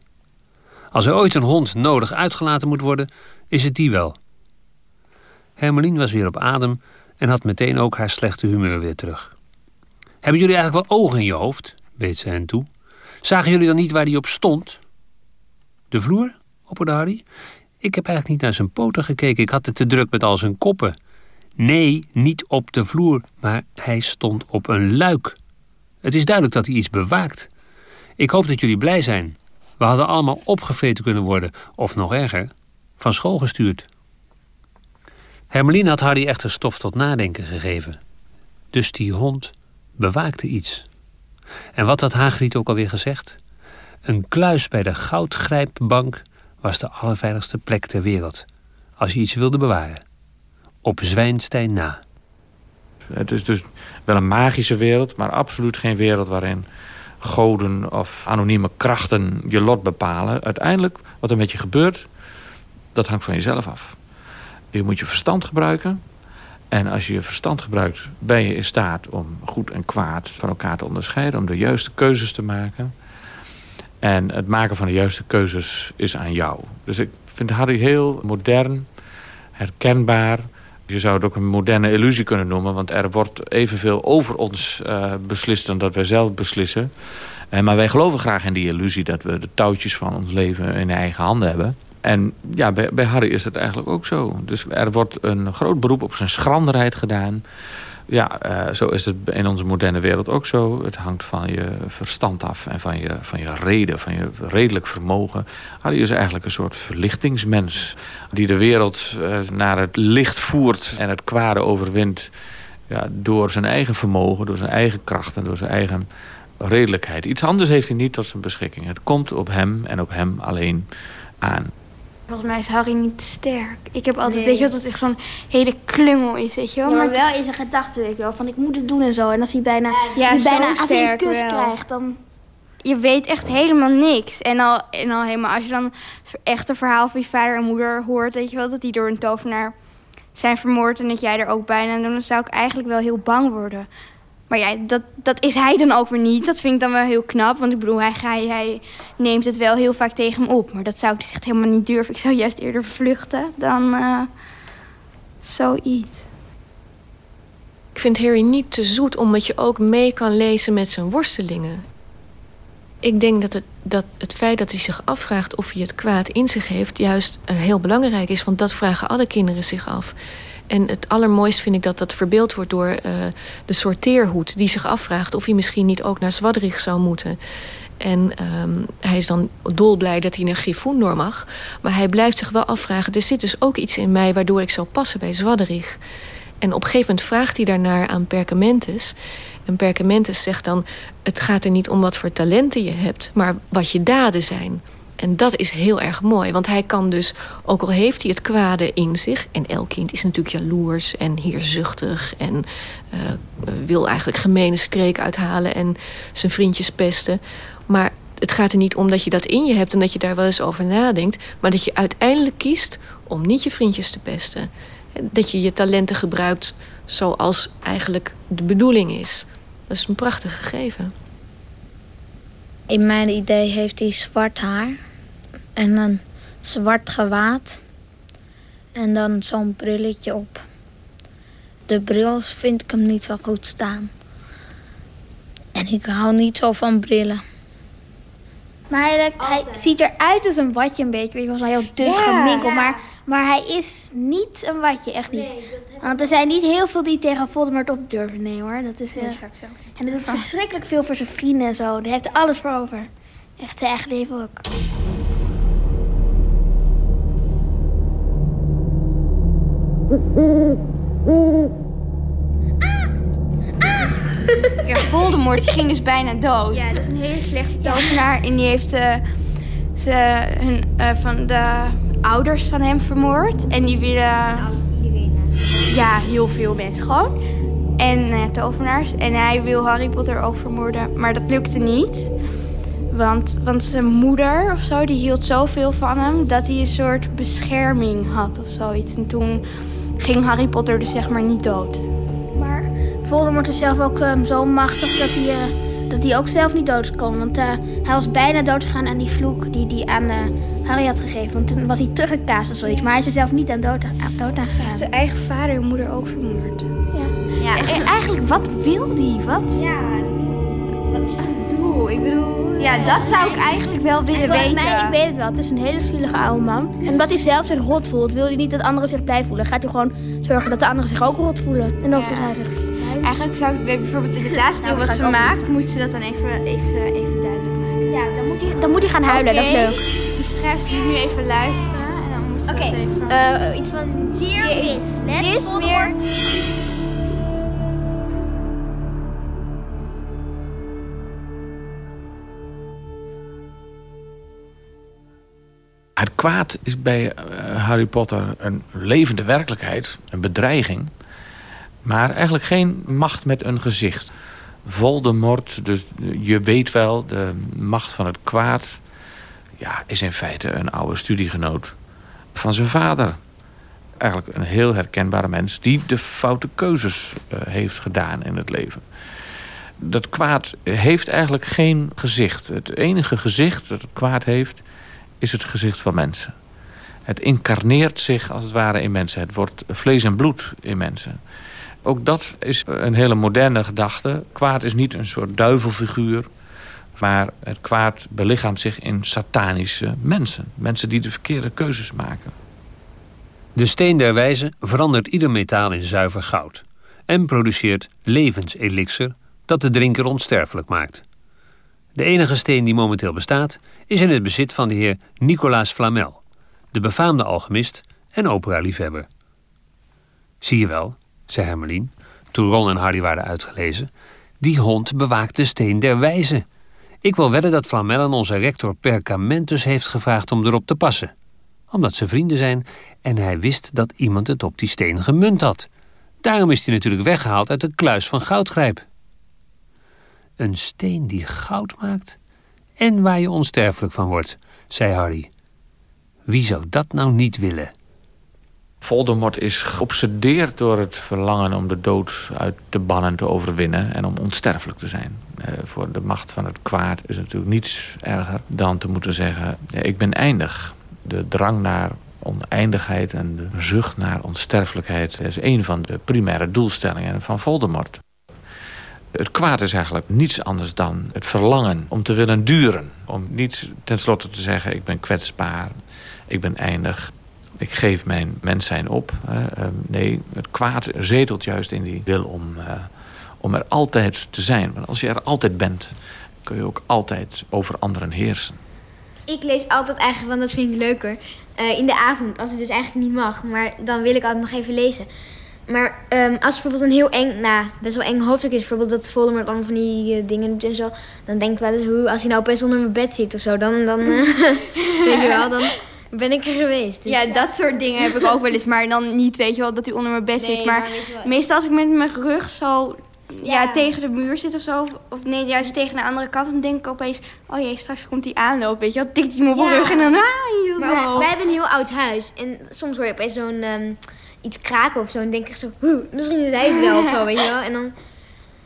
Als er ooit een hond nodig uitgelaten moet worden, is het die wel. Hermelien was weer op adem en had meteen ook haar slechte humeur weer terug. Hebben jullie eigenlijk wel ogen in je hoofd? beet ze hen toe. Zagen jullie dan niet waar die op stond? De vloer? opperde Harry. Ik heb eigenlijk niet naar zijn poten gekeken. Ik had het te druk met al zijn koppen. Nee, niet op de vloer, maar hij stond op een luik. Het is duidelijk dat hij iets bewaakt. Ik hoop dat jullie blij zijn. We hadden allemaal opgevreten kunnen worden, of nog erger, van school gestuurd. Hermelien had Harry echter stof tot nadenken gegeven. Dus die hond bewaakte iets. En wat had Hagrid ook alweer gezegd? Een kluis bij de goudgrijpbank was de allerveiligste plek ter wereld. Als je iets wilde bewaren. Op Zwijnstein na. Het is dus wel een magische wereld, maar absoluut geen wereld waarin goden of anonieme krachten je lot bepalen. Uiteindelijk, wat er met je gebeurt, dat hangt van jezelf af. Je moet je verstand gebruiken. En als je je verstand gebruikt, ben je in staat om goed en kwaad van elkaar te onderscheiden. Om de juiste keuzes te maken. En het maken van de juiste keuzes is aan jou. Dus ik vind Harry heel modern, herkenbaar. Je zou het ook een moderne illusie kunnen noemen. Want er wordt evenveel over ons uh, beslist dan dat wij zelf beslissen. Uh, maar wij geloven graag in die illusie dat we de touwtjes van ons leven in eigen handen hebben. En ja, bij, bij Harry is dat eigenlijk ook zo. Dus er wordt een groot beroep op zijn schranderheid gedaan. Ja, uh, zo is het in onze moderne wereld ook zo. Het hangt van je verstand af en van je, van je reden, van je redelijk vermogen. Harry is eigenlijk een soort verlichtingsmens... die de wereld uh, naar het licht voert en het kwade overwint... Ja, door zijn eigen vermogen, door zijn eigen kracht en door zijn eigen redelijkheid. Iets anders heeft hij niet tot zijn beschikking. Het komt op hem en op hem alleen aan. Volgens mij is Harry niet sterk. Ik heb altijd, nee. weet je wel, dat het echt zo'n hele klungel is, weet je wel. Ja, maar, wel is een gedachte, weet je wel, van ik moet het doen en zo. En als hij bijna, ja, hij bijna als hij een kus wel. krijgt, dan... Je weet echt helemaal niks. En al, en al helemaal, als je dan het echte verhaal van je vader en moeder hoort, weet je wel, dat die door een tovenaar zijn vermoord en dat jij er ook bijna, dan zou ik eigenlijk wel heel bang worden. Maar ja, dat, dat is hij dan ook weer niet. Dat vind ik dan wel heel knap. Want ik bedoel, hij, hij, neemt het wel heel vaak tegen hem op. Maar dat zou ik dus echt helemaal niet durven. Ik zou juist eerder vluchten dan uh, zoiets. Ik vind Harry niet te zoet omdat je ook mee kan lezen met zijn worstelingen. Ik denk dat het, dat het feit dat hij zich afvraagt of hij het kwaad in zich heeft... juist uh, heel belangrijk is, want dat vragen alle kinderen zich af. En het allermooist vind ik dat dat verbeeld wordt door uh, de sorteerhoed... die zich afvraagt of hij misschien niet ook naar Zwadrig zou moeten. En um, hij is dan dolblij dat hij naar Gryffindor mag. Maar hij blijft zich wel afvragen... er zit dus ook iets in mij waardoor ik zou passen bij Zwadrig. En op een gegeven moment vraagt hij daarnaar aan Perkamentus... En Perkamentus zegt dan... het gaat er niet om wat voor talenten je hebt... maar wat je daden zijn... En dat is heel erg mooi. Want hij kan dus, ook al heeft hij het kwade in zich... en elk kind is natuurlijk jaloers en heerzuchtig... en uh, wil eigenlijk gemene streken uithalen en zijn vriendjes pesten. Maar het gaat er niet om dat je dat in je hebt... en dat je daar wel eens over nadenkt... maar dat je uiteindelijk kiest om niet je vriendjes te pesten. Dat je je talenten gebruikt zoals eigenlijk de bedoeling is. Dat is een prachtig gegeven. In mijn idee heeft hij zwart haar en een zwart gewaad en dan zo'n brilletje op. De bril vind ik hem niet zo goed staan. En ik hou niet zo van brillen. Maar hij, hij ziet eruit als een watje een beetje. Weet je wel, zo heel dus Ja. geminkel. Ja. Maar, maar hij is niet een watje, echt niet. Want er zijn niet heel veel die tegen Voldemort op durven. Nee hoor, dat is... eh, exact zo. En hij doet verschrikkelijk veel voor zijn vrienden en zo. Hij heeft er alles voor over. Echt zijn eigen leven ook. Ja, Voldemort die ging dus bijna dood. Ja, dat is een hele slechte tovenaar. En die heeft eh, ze, hun, eh, van de ouders van hem vermoord. En die willen... Ja, heel veel mensen gewoon. En eh, tovenaars. En hij wil Harry Potter ook vermoorden. Maar dat lukte niet. Want, want zijn moeder of zo, die hield zoveel van hem... dat hij een soort bescherming had of zoiets. En toen ging Harry Potter dus zeg maar niet dood. Maar Voldemort is zelf ook ehm, zo machtig dat hij, eh, dat hij ook zelf niet dood kon. Want eh, hij was bijna dood gegaan aan die vloek die hij aan eh, Harry had gegeven. Want toen was hij teruggekaast of zoiets. Maar hij is er zelf niet aan dood, aan dood aan gegaan. Zijn eigen vader en moeder ook vermoord. Ja. Ja, en eigenlijk, wat wil die? Wat? Ja, wat is zijn doel? Ik bedoel... Ja, dat zou ik eigenlijk wel willen Volgens weten. mij, ik weet het wel. Het is een hele zielige oude man. En omdat hij zelf zich rot voelt, wil hij niet dat anderen zich blij voelen. Gaat hij gewoon zorgen dat de anderen zich ook rot voelen. En dan voelt hij zich fijn. Eigenlijk zou ik bijvoorbeeld in het laatste deel Nou, wat ze maakt, moet ze dat dan even, even, even duidelijk maken. Ja, dan moet hij, dan moet hij gaan huilen. Dat is leuk. Die schrijft moet nu even luisteren en dan moet ze Oké, dat even... eh, iets van Dear Miss, let Dis Voldemort... Het kwaad is bij eh, Harry Potter een levende werkelijkheid, een bedreiging. Maar eigenlijk geen macht met een gezicht. Voldemort, dus je weet wel, de macht van het kwaad... Ja, is in feite een oude studiegenoot van zijn vader. Eigenlijk een heel herkenbare mens die de foute keuzes eh, heeft gedaan in het leven. Dat kwaad heeft eigenlijk geen gezicht. Het enige gezicht dat het kwaad heeft is het gezicht van mensen. Het incarneert zich als het ware in mensen. Het wordt vlees en bloed in mensen. Ook dat is een hele moderne gedachte. Kwaad is niet een soort duivelfiguur. Maar het kwaad belichaamt zich in satanische mensen. Mensen die de verkeerde keuzes maken. De steen der wijze verandert ieder metaal in zuiver goud. En produceert levenselixer dat de drinker onsterfelijk maakt. De enige steen die momenteel bestaat is in het bezit van de heer Nicolaas Flamel, de befaamde alchemist en opera-liefhebber. Zie je wel, zei Hermelien, toen Ron en Harry waren uitgelezen, die hond bewaakt de steen der wijze. Ik wil wedden dat Flamel onze rector Percamentus heeft gevraagd om erop te passen. Omdat ze vrienden zijn en hij wist dat iemand het op die steen gemunt had. Daarom is hij natuurlijk weggehaald uit de kluis van goudgrijp. Een steen die goud maakt en waar je onsterfelijk van wordt, zei Harry. Wie zou dat nou niet willen? Voldemort is geobsedeerd door het verlangen om de dood uit te bannen, te overwinnen en om onsterfelijk te zijn. Eh, voor de macht van het kwaad is natuurlijk niets erger dan te moeten zeggen: ik ben eindig. De drang naar oneindigheid en de zucht naar onsterfelijkheid is een van de primaire doelstellingen van Voldemort. Het kwaad is eigenlijk niets anders dan het verlangen om te willen duren. Om niet tenslotte te zeggen: ik ben kwetsbaar, ik ben eindig. Ik geef mijn mens zijn op. Ehm, nee, het kwaad zetelt juist in die wil om, eh, om er altijd te zijn. Want als je er altijd bent, kun je ook altijd over anderen heersen. Ik lees altijd eigenlijk, want dat vind ik leuker. eh, in de avond, als het dus eigenlijk niet mag. Maar dan wil ik altijd nog even lezen. Maar ehm, als bijvoorbeeld een heel eng, nou, best wel eng hoofdstuk is, bijvoorbeeld dat Voldemort allemaal van die eh, dingen doet en zo, dan denk ik wel eens, hoe, als hij nou opeens onder mijn bed zit of zo, dan, dan eh, [LAUGHS] weet je wel, dan ben ik er geweest. Dus, Ja, dat soort dingen heb ik ook wel eens. Maar dan niet, weet je wel, dat hij onder mijn bed Nee, zit. Maar maar meestal als ik met mijn rug zo ja. Ja. tegen de muur zit of zo. Of, of nee, juist tegen de andere kant. Dan denk ik opeens, oh jee, straks komt hij aanlopen. Weet je wel, tikt hij me op mijn Ja. rug en dan, ah, Maar wij, wij hebben een heel oud huis. En soms hoor je opeens zo'n ehm, iets kraken of zo. En denk ik zo, "Huh, misschien is hij het wel of zo, weet je wel. En dan,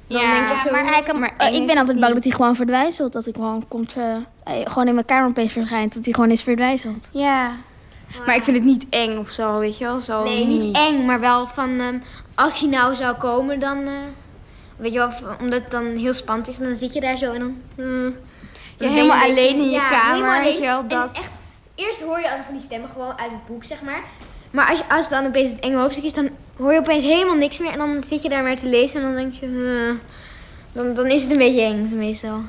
dan Ja, denk ik zo... maar hij kan- maar eng ik ben altijd bang dat hij gewoon verdwijzelt. Dat hij gewoon komt, eh, gewoon in mijn kamer opeens verschijnt. Dat hij gewoon is verdwijzeld. Ja. Maar ik vind het niet eng of zo, weet je wel. Zo Nee, niet eng, maar wel van... ehm, als hij nou zou komen, dan... eh, Weet je wel, omdat het dan heel spannend is en dan zit je daar zo en dan... dan ben helemaal beetje- alleen in je ja, kamer, weet je wel, En dat. echt, eerst hoor je allemaal van die stemmen gewoon uit het boek, zeg maar. Maar als, je, als het dan opeens het enge hoofdstuk is, dan hoor je opeens helemaal niks meer. En dan zit je daar maar te lezen en dan denk je... hmm, dan, dan is het een beetje eng meestal.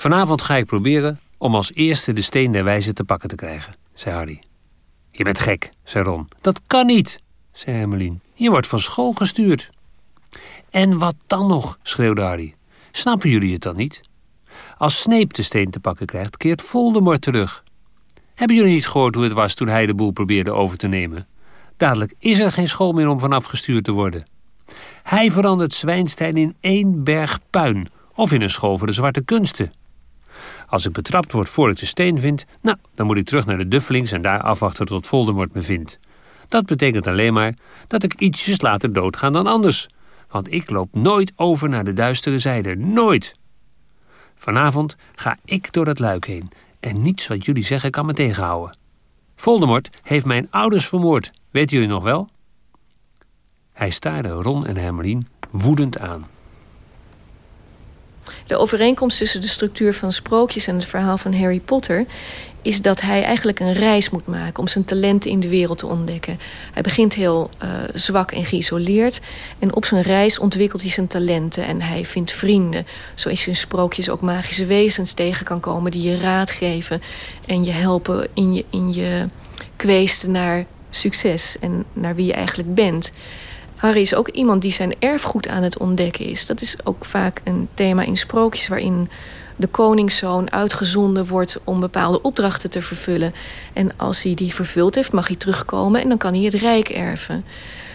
Vanavond ga ik proberen om als eerste de steen der wijze te pakken te krijgen, zei Harry. Je bent gek, zei Ron. Dat kan niet, zei Hermelien. Je wordt van school gestuurd. En wat dan nog, schreeuwde Harry. Snappen jullie het dan niet? Als Snape de steen te pakken krijgt, keert Voldemort terug. Hebben jullie niet gehoord hoe het was toen hij de boel probeerde over te nemen? Dadelijk is er geen school meer om vanaf gestuurd te worden. Hij verandert Zwijnstein in één berg puin of in een school voor de zwarte kunsten. Als ik betrapt word voor ik de steen vind, nou, dan moet ik terug naar de Duffelings en daar afwachten tot Voldemort me vindt. Dat betekent alleen maar dat ik ietsjes later doodga dan anders. Want ik loop nooit over naar de duistere zijde. Nooit! Vanavond ga ik door het luik heen. En niets wat jullie zeggen kan me tegenhouden. Voldemort heeft mijn ouders vermoord. Weten jullie nog wel? Hij staarde Ron en Hermelien woedend aan. De overeenkomst tussen de structuur van sprookjes en het verhaal van Harry Potter is dat hij eigenlijk een reis moet maken om zijn talenten in de wereld te ontdekken. Hij begint heel eh, zwak en geïsoleerd en op zijn reis ontwikkelt hij zijn talenten en hij vindt vrienden. Zo is in sprookjes ook magische wezens tegen kan komen die je raad geven en je helpen in je, in je kweesten naar succes en naar wie je eigenlijk bent. Harry is ook iemand die zijn erfgoed aan het ontdekken is. Dat is ook vaak een thema in sprookjes waarin de koningszoon uitgezonden wordt om bepaalde opdrachten te vervullen. En als hij die vervuld heeft, mag hij terugkomen en dan kan hij het rijk erven.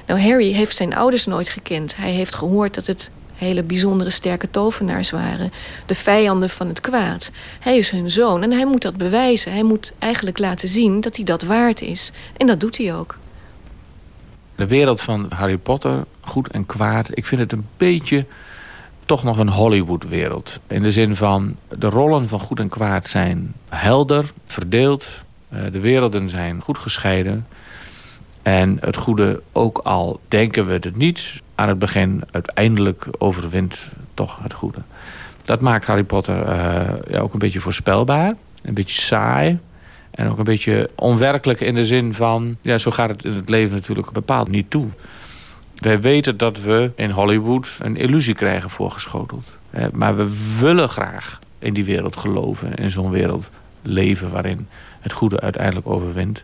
Nou, Harry heeft zijn ouders nooit gekend. Hij heeft gehoord dat het hele bijzondere sterke tovenaars waren. De vijanden van het kwaad. Hij is hun zoon en hij moet dat bewijzen. Hij moet eigenlijk laten zien dat hij dat waard is. En dat doet hij ook. De wereld van Harry Potter, goed en kwaad. Ik vind het een beetje toch nog een Hollywood-wereld. In de zin van de rollen van goed en kwaad zijn helder, verdeeld. Eh, De werelden zijn goed gescheiden. En het goede, ook al denken we het niet aan het begin, uiteindelijk overwint toch het goede. Dat maakt Harry Potter eh, ja, ook een beetje voorspelbaar, een beetje saai. En ook een beetje onwerkelijk in de zin van... ja, zo gaat het in het leven natuurlijk bepaald niet toe. Wij weten dat we in Hollywood een illusie krijgen voorgeschoteld. Maar we willen graag in die wereld geloven. In zo'n wereld leven waarin het goede uiteindelijk overwint.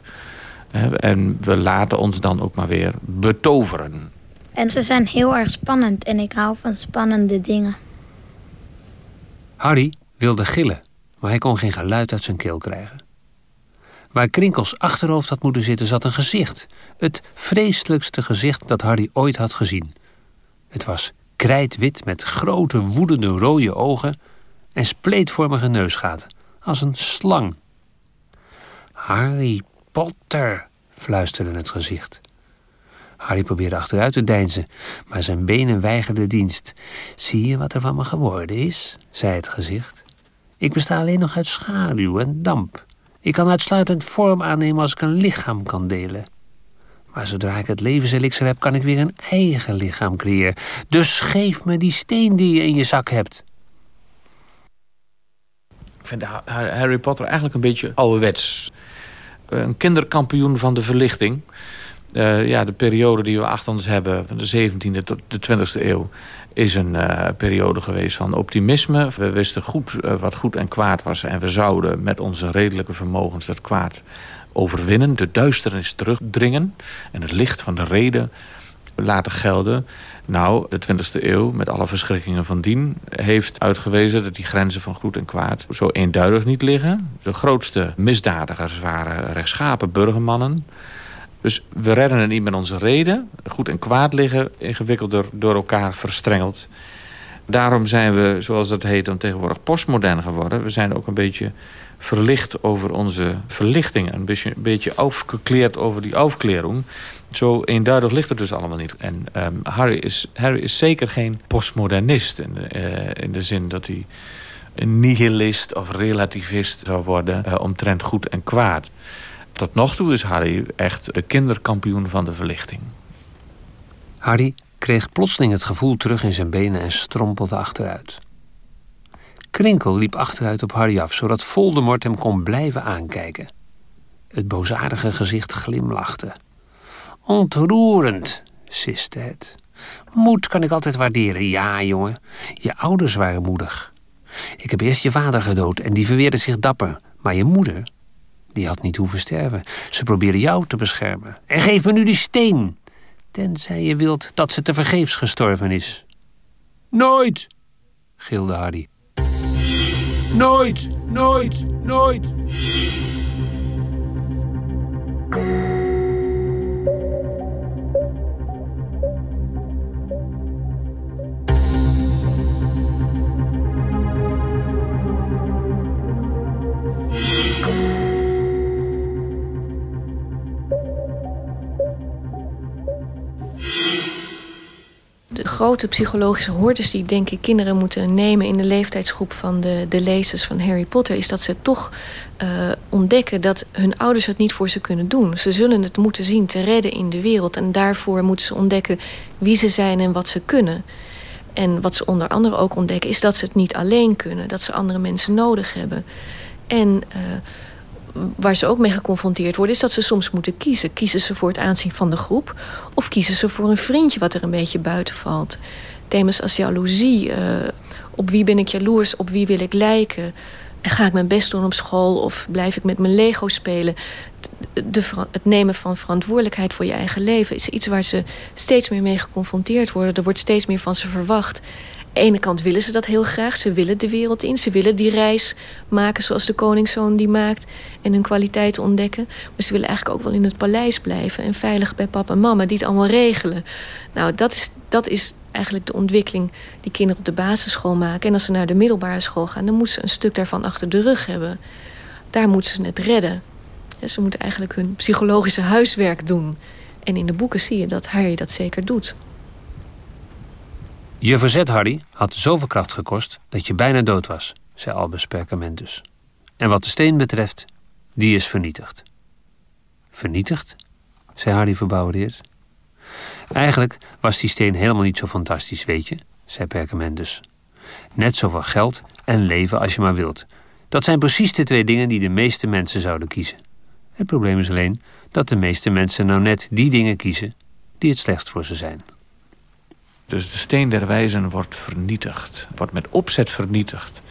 En we laten ons dan ook maar weer betoveren. En ze zijn heel erg spannend en ik hou van spannende dingen. Harry wilde gillen, maar hij kon geen geluid uit zijn keel krijgen. Waar Krinkels achterhoofd had moeten zitten, zat een gezicht. Het vreselijkste gezicht dat Harry ooit had gezien. Het was krijtwit met grote woedende rode ogen en spleetvormige neusgaten, als een slang. Harry Potter, fluisterde het gezicht. Harry probeerde achteruit te deinzen, maar zijn benen weigerden dienst. Zie je wat er van me geworden is? zei het gezicht. Ik besta alleen nog uit schaduw en damp. Ik kan uitsluitend vorm aannemen als ik een lichaam kan delen. Maar zodra ik het levenselixer heb, kan ik weer een eigen lichaam creëren. Dus geef me die steen die je in je zak hebt. Ik vind Ha- Ha- Harry Potter eigenlijk een beetje ouderwets. Eh, Een kinderkampioen van de verlichting. Eh, ja, de periode die we achter ons hebben, van de 17e tot de 20e eeuw... is een eh, periode geweest van optimisme. We wisten goed eh, wat goed en kwaad was... en we zouden met onze redelijke vermogens dat kwaad overwinnen. De duisternis terugdringen en het licht van de reden laten gelden. Nou, de 20e eeuw, met alle verschrikkingen van dien... heeft uitgewezen dat die grenzen van goed en kwaad zo eenduidig niet liggen. De grootste misdadigers waren rechtschapen burgermannen. Dus we redden het niet met onze reden. Goed en kwaad liggen ingewikkelder door elkaar verstrengeld. Daarom zijn we, zoals dat heet, dan tegenwoordig postmodern geworden. We zijn ook een beetje verlicht over onze verlichting. Een beetje, afgekleerd over die afklering. Zo eenduidig ligt het dus allemaal niet. En ehm, Harry, is, Harry is zeker geen postmodernist. In de, eh, in de zin dat hij een nihilist of relativist zou worden... eh, omtrent goed en kwaad. Tot nog toe is Harry echt de kinderkampioen van de verlichting. Harry kreeg plotseling het gevoel terug in zijn benen en strompelde achteruit. Krinkel liep achteruit op Harry af, zodat Voldemort hem kon blijven aankijken. Het boosaardige gezicht glimlachte. Ontroerend, siste het. Moed kan ik altijd waarderen, ja, jongen. Je ouders waren moedig. Ik heb eerst je vader gedood en die verweerde zich dapper. Maar je moeder, die had niet hoeven sterven. Ze probeerde jou te beschermen. En geef me nu die steen. Tenzij je wilt dat ze te vergeefs gestorven is. Nooit, gilde Harry. Nooit, nooit, nooit. Grote psychologische hordes die denk ik kinderen moeten nemen in de leeftijdsgroep van de, de lezers van Harry Potter, is dat ze toch uh, ontdekken dat hun ouders het niet voor ze kunnen doen. Ze zullen het moeten zien te redden in de wereld. En daarvoor moeten ze ontdekken wie ze zijn en wat ze kunnen. En wat ze onder andere ook ontdekken is dat ze het niet alleen kunnen. Dat ze andere mensen nodig hebben. En uh, waar ze ook mee geconfronteerd worden... is dat ze soms moeten kiezen. Kiezen ze voor het aanzien van de groep... of kiezen ze voor een vriendje wat er een beetje buiten valt. Thema's als jaloezie. Uh, op wie ben ik jaloers? Op wie wil ik lijken? En ga ik mijn best doen op school? Of blijf ik met mijn Lego spelen? Het nemen van verantwoordelijkheid voor je eigen leven... is iets waar ze steeds meer mee geconfronteerd worden. Er wordt steeds meer van ze verwacht ene kant willen ze dat heel graag. Ze willen de wereld in. Ze willen die reis maken zoals de koningszoon die maakt. En hun kwaliteiten ontdekken. Maar ze willen eigenlijk ook wel in het paleis blijven. En veilig bij papa en mama die het allemaal regelen. Nou, dat is, dat is eigenlijk de ontwikkeling die kinderen op de basisschool maken. En als ze naar de middelbare school gaan... dan moeten ze een stuk daarvan achter de rug hebben. Daar moeten ze het redden. ze moeten eigenlijk hun psychologische huiswerk doen. En in de boeken zie je dat Harry dat zeker doet. Je verzet, Harry, had zoveel kracht gekost dat je bijna dood was, zei Albus Perkamentus. En wat de steen betreft, die is vernietigd. Vernietigd? zei Harry verbouwereerd. Eigenlijk was die steen helemaal niet zo fantastisch, weet je, zei Perkamentus. Net zoveel geld en leven als je maar wilt. Dat zijn precies de twee dingen die de meeste mensen zouden kiezen. Het probleem is alleen dat de meeste mensen nou net die dingen kiezen die het slechtst voor ze zijn. Dus de steen der wijzen wordt vernietigd. Wordt met opzet vernietigd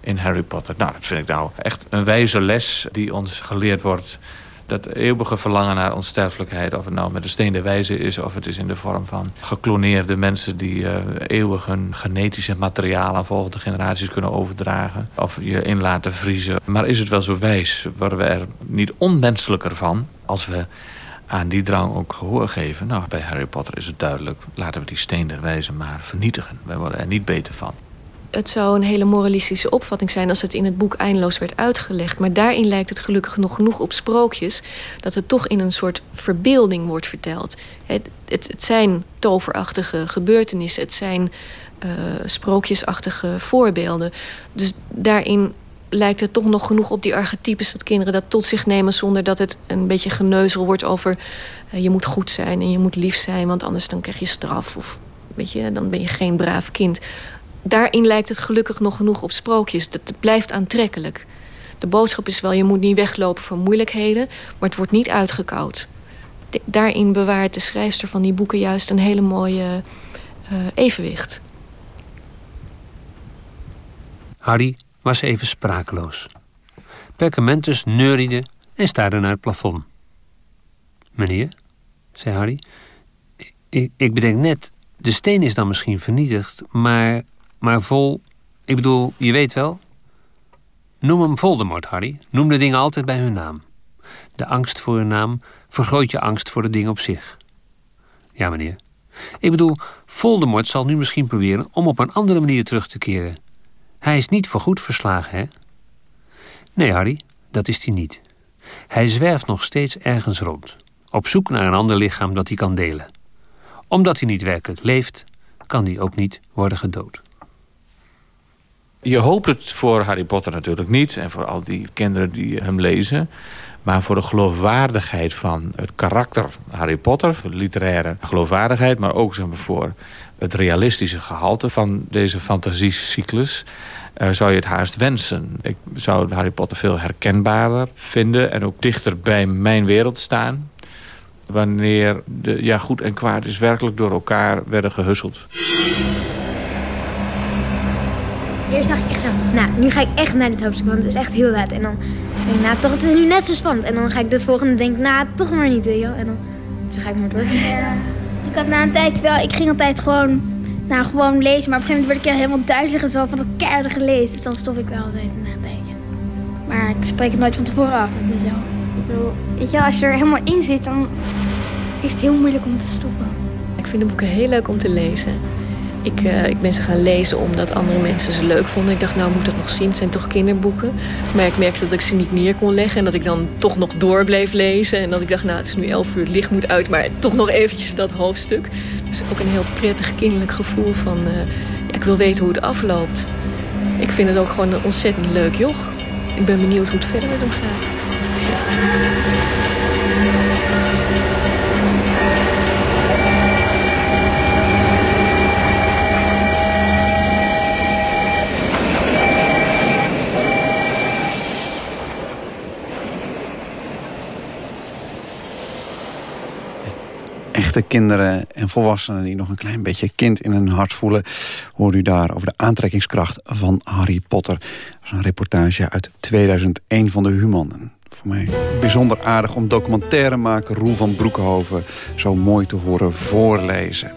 in Harry Potter. Nou, dat vind ik nou echt een wijze les die ons geleerd wordt. Dat eeuwige verlangen naar onsterfelijkheid, of het nou met de steen der wijze is... of het is in de vorm van gekloneerde mensen die uh, eeuwig hun genetische materiaal... aan volgende generaties kunnen overdragen. Of je in laten vriezen. Maar is het wel zo wijs? Worden we er niet onmenselijker van als we aan die drang ook gehoor geven. Nou, bij Harry Potter is het duidelijk. Laten we die steen der wijze maar vernietigen. Wij worden er niet beter van. Het zou een hele moralistische opvatting zijn als het in het boek eindeloos werd uitgelegd. Maar daarin lijkt het gelukkig nog genoeg op sprookjes... dat het toch in een soort verbeelding wordt verteld. Het, het, zijn toverachtige gebeurtenissen. Het zijn uh, sprookjesachtige voorbeelden. Dus daarin lijkt het toch nog genoeg op die archetypes... dat kinderen dat tot zich nemen zonder dat het een beetje geneuzel wordt over... Uh, je moet goed zijn en je moet lief zijn, want anders dan krijg je straf. Of weet je, dan ben je geen braaf kind. Daarin lijkt het gelukkig nog genoeg op sprookjes. Dat, blijft aantrekkelijk. De boodschap is wel, je moet niet weglopen voor moeilijkheden... maar het wordt niet uitgekoud. Daarin bewaart de schrijfster van die boeken juist een hele mooie uh, evenwicht. Harry was even sprakeloos. Perkamentus neuriede en staarde naar het plafond. Meneer, zei Harry, ik, ik bedenk net, de steen is dan misschien vernietigd, maar, maar vol, ik bedoel, je weet wel. Noem hem Voldemort, Harry. Noem de dingen altijd bij hun naam. De angst voor hun naam vergroot je angst voor de dingen op zich. Ja, meneer. Ik bedoel, Voldemort zal nu misschien proberen om op een andere manier terug te keren. Hij is niet voorgoed verslagen, hè? Nee, Harry, dat is hij niet. Hij zwerft nog steeds ergens rond, op zoek naar een ander lichaam dat hij kan delen. Omdat hij niet werkelijk leeft, kan hij ook niet worden gedood. Je hoopt het voor Harry Potter natuurlijk niet. En voor al die kinderen die hem lezen. Maar voor de geloofwaardigheid van het karakter Harry Potter... voor de literaire geloofwaardigheid... maar ook zeg maar, voor het realistische gehalte van deze fantasiecyclus... Uh, zou je het haast wensen. Ik zou Harry Potter veel herkenbaarder vinden... en ook dichter bij mijn wereld staan... wanneer de, ja, goed en kwaad is werkelijk door elkaar werden gehusseld. Eerst dacht ik echt zo, nou, nu ga ik echt naar dit hoofdstuk, want het is echt heel laat. En dan denk ik, nou, toch, het is nu net zo spannend. En dan ga ik dit volgende en denk nou, toch maar niet, je En dan, zo ga ik maar door. Ik had na een tijdje wel, ik ging altijd gewoon, nou, gewoon lezen. Maar op een gegeven moment werd ik helemaal duizelig en zo van dat keiharde gelezen. Dus dan stop ik wel altijd na een tijdje. Maar ik spreek het nooit van tevoren af met mezelf. Ik bedoel, weet je, als je er helemaal in zit, dan is het heel moeilijk om te stoppen. Ik vind de boeken heel leuk om te lezen. Ik, uh, ik ben ze gaan lezen omdat andere mensen ze leuk vonden. Ik dacht, nou moet dat nog zien. Het zijn toch kinderboeken. Maar ik merkte dat ik ze niet neer kon leggen. En dat ik dan toch nog door bleef lezen. En dat ik dacht, nou het is nu elf uur, het licht moet uit. Maar toch nog eventjes dat hoofdstuk. Dus ook een heel prettig kinderlijk gevoel van... Uh, ja, ik wil weten hoe het afloopt. Ik vind het ook gewoon een ontzettend leuk joch. Ik ben benieuwd hoe het verder met hem gaat. Echte kinderen en volwassenen die nog een klein beetje kind in hun hart voelen... hoor u daar over de aantrekkingskracht van Harry Potter. Een reportage uit 2001 van de Human. voor mij bijzonder aardig om documentairemaker Roel van Broekhoven... zo mooi te horen voorlezen.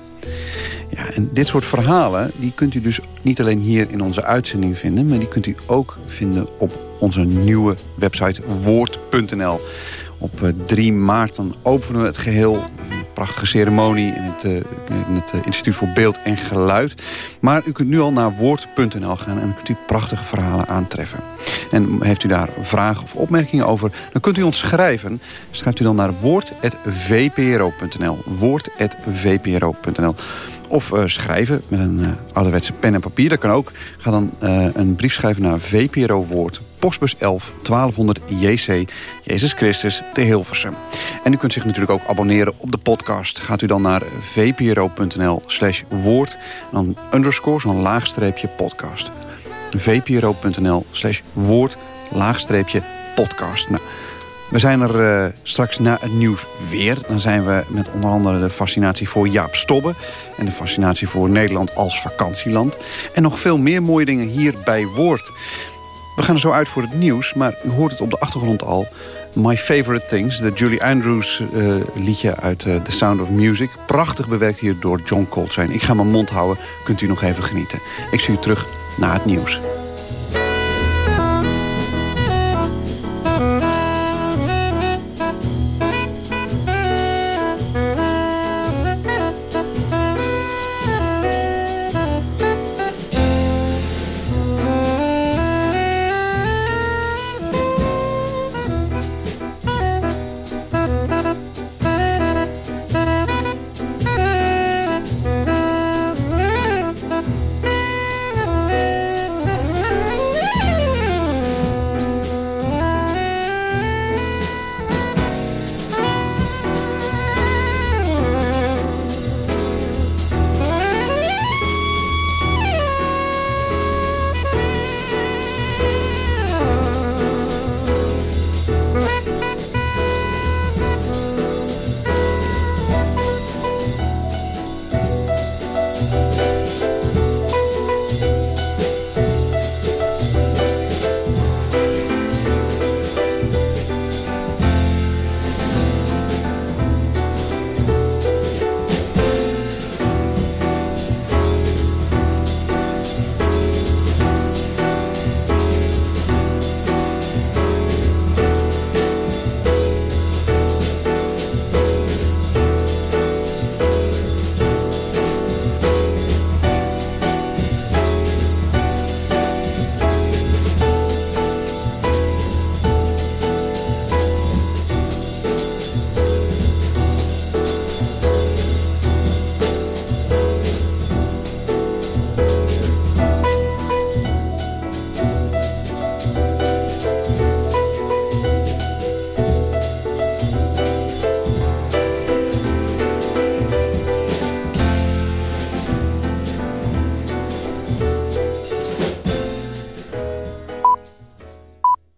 Ja, en dit soort verhalen die kunt u dus niet alleen hier in onze uitzending vinden... maar die kunt u ook vinden op onze nieuwe website woord.nl. Op 3 eh, maart dan openen we het geheel prachtige ceremonie in het, in het uh, Instituut voor Beeld en Geluid. Maar u kunt nu al naar woord.nl gaan en kunt u prachtige verhalen aantreffen. En heeft u daar vragen of opmerkingen over, dan kunt u ons schrijven. Schrijft u dan naar woord.vpro.nl. Woord.vpro.nl. Of uh, schrijven met een uh, ouderwetse pen en papier. Dat kan ook. Ga dan uh, een brief schrijven naar VPRO Woord postbus 11 1200 JC, Jezus Christus, te Hilversum. En u kunt zich natuurlijk ook abonneren op de podcast. Gaat u dan naar vpro.nl slash woord, dan underscore, zo'n laagstreepje podcast. vpro.nl slash woord, laagstreepje podcast. Nou, we zijn er uh, straks na het nieuws weer. Dan zijn we met onder andere de fascinatie voor Jaap Stobbe... en de fascinatie voor Nederland als vakantieland. En nog veel meer mooie dingen hier bij Woord. We gaan er zo uit voor het nieuws, maar u hoort het op de achtergrond al. My Favorite Things, de Julie Andrews uh, liedje uit uh, The Sound of Music. Prachtig bewerkt hier door John Coltrane. Ik ga mijn mond houden, kunt u nog even genieten. Ik zie u terug na het nieuws.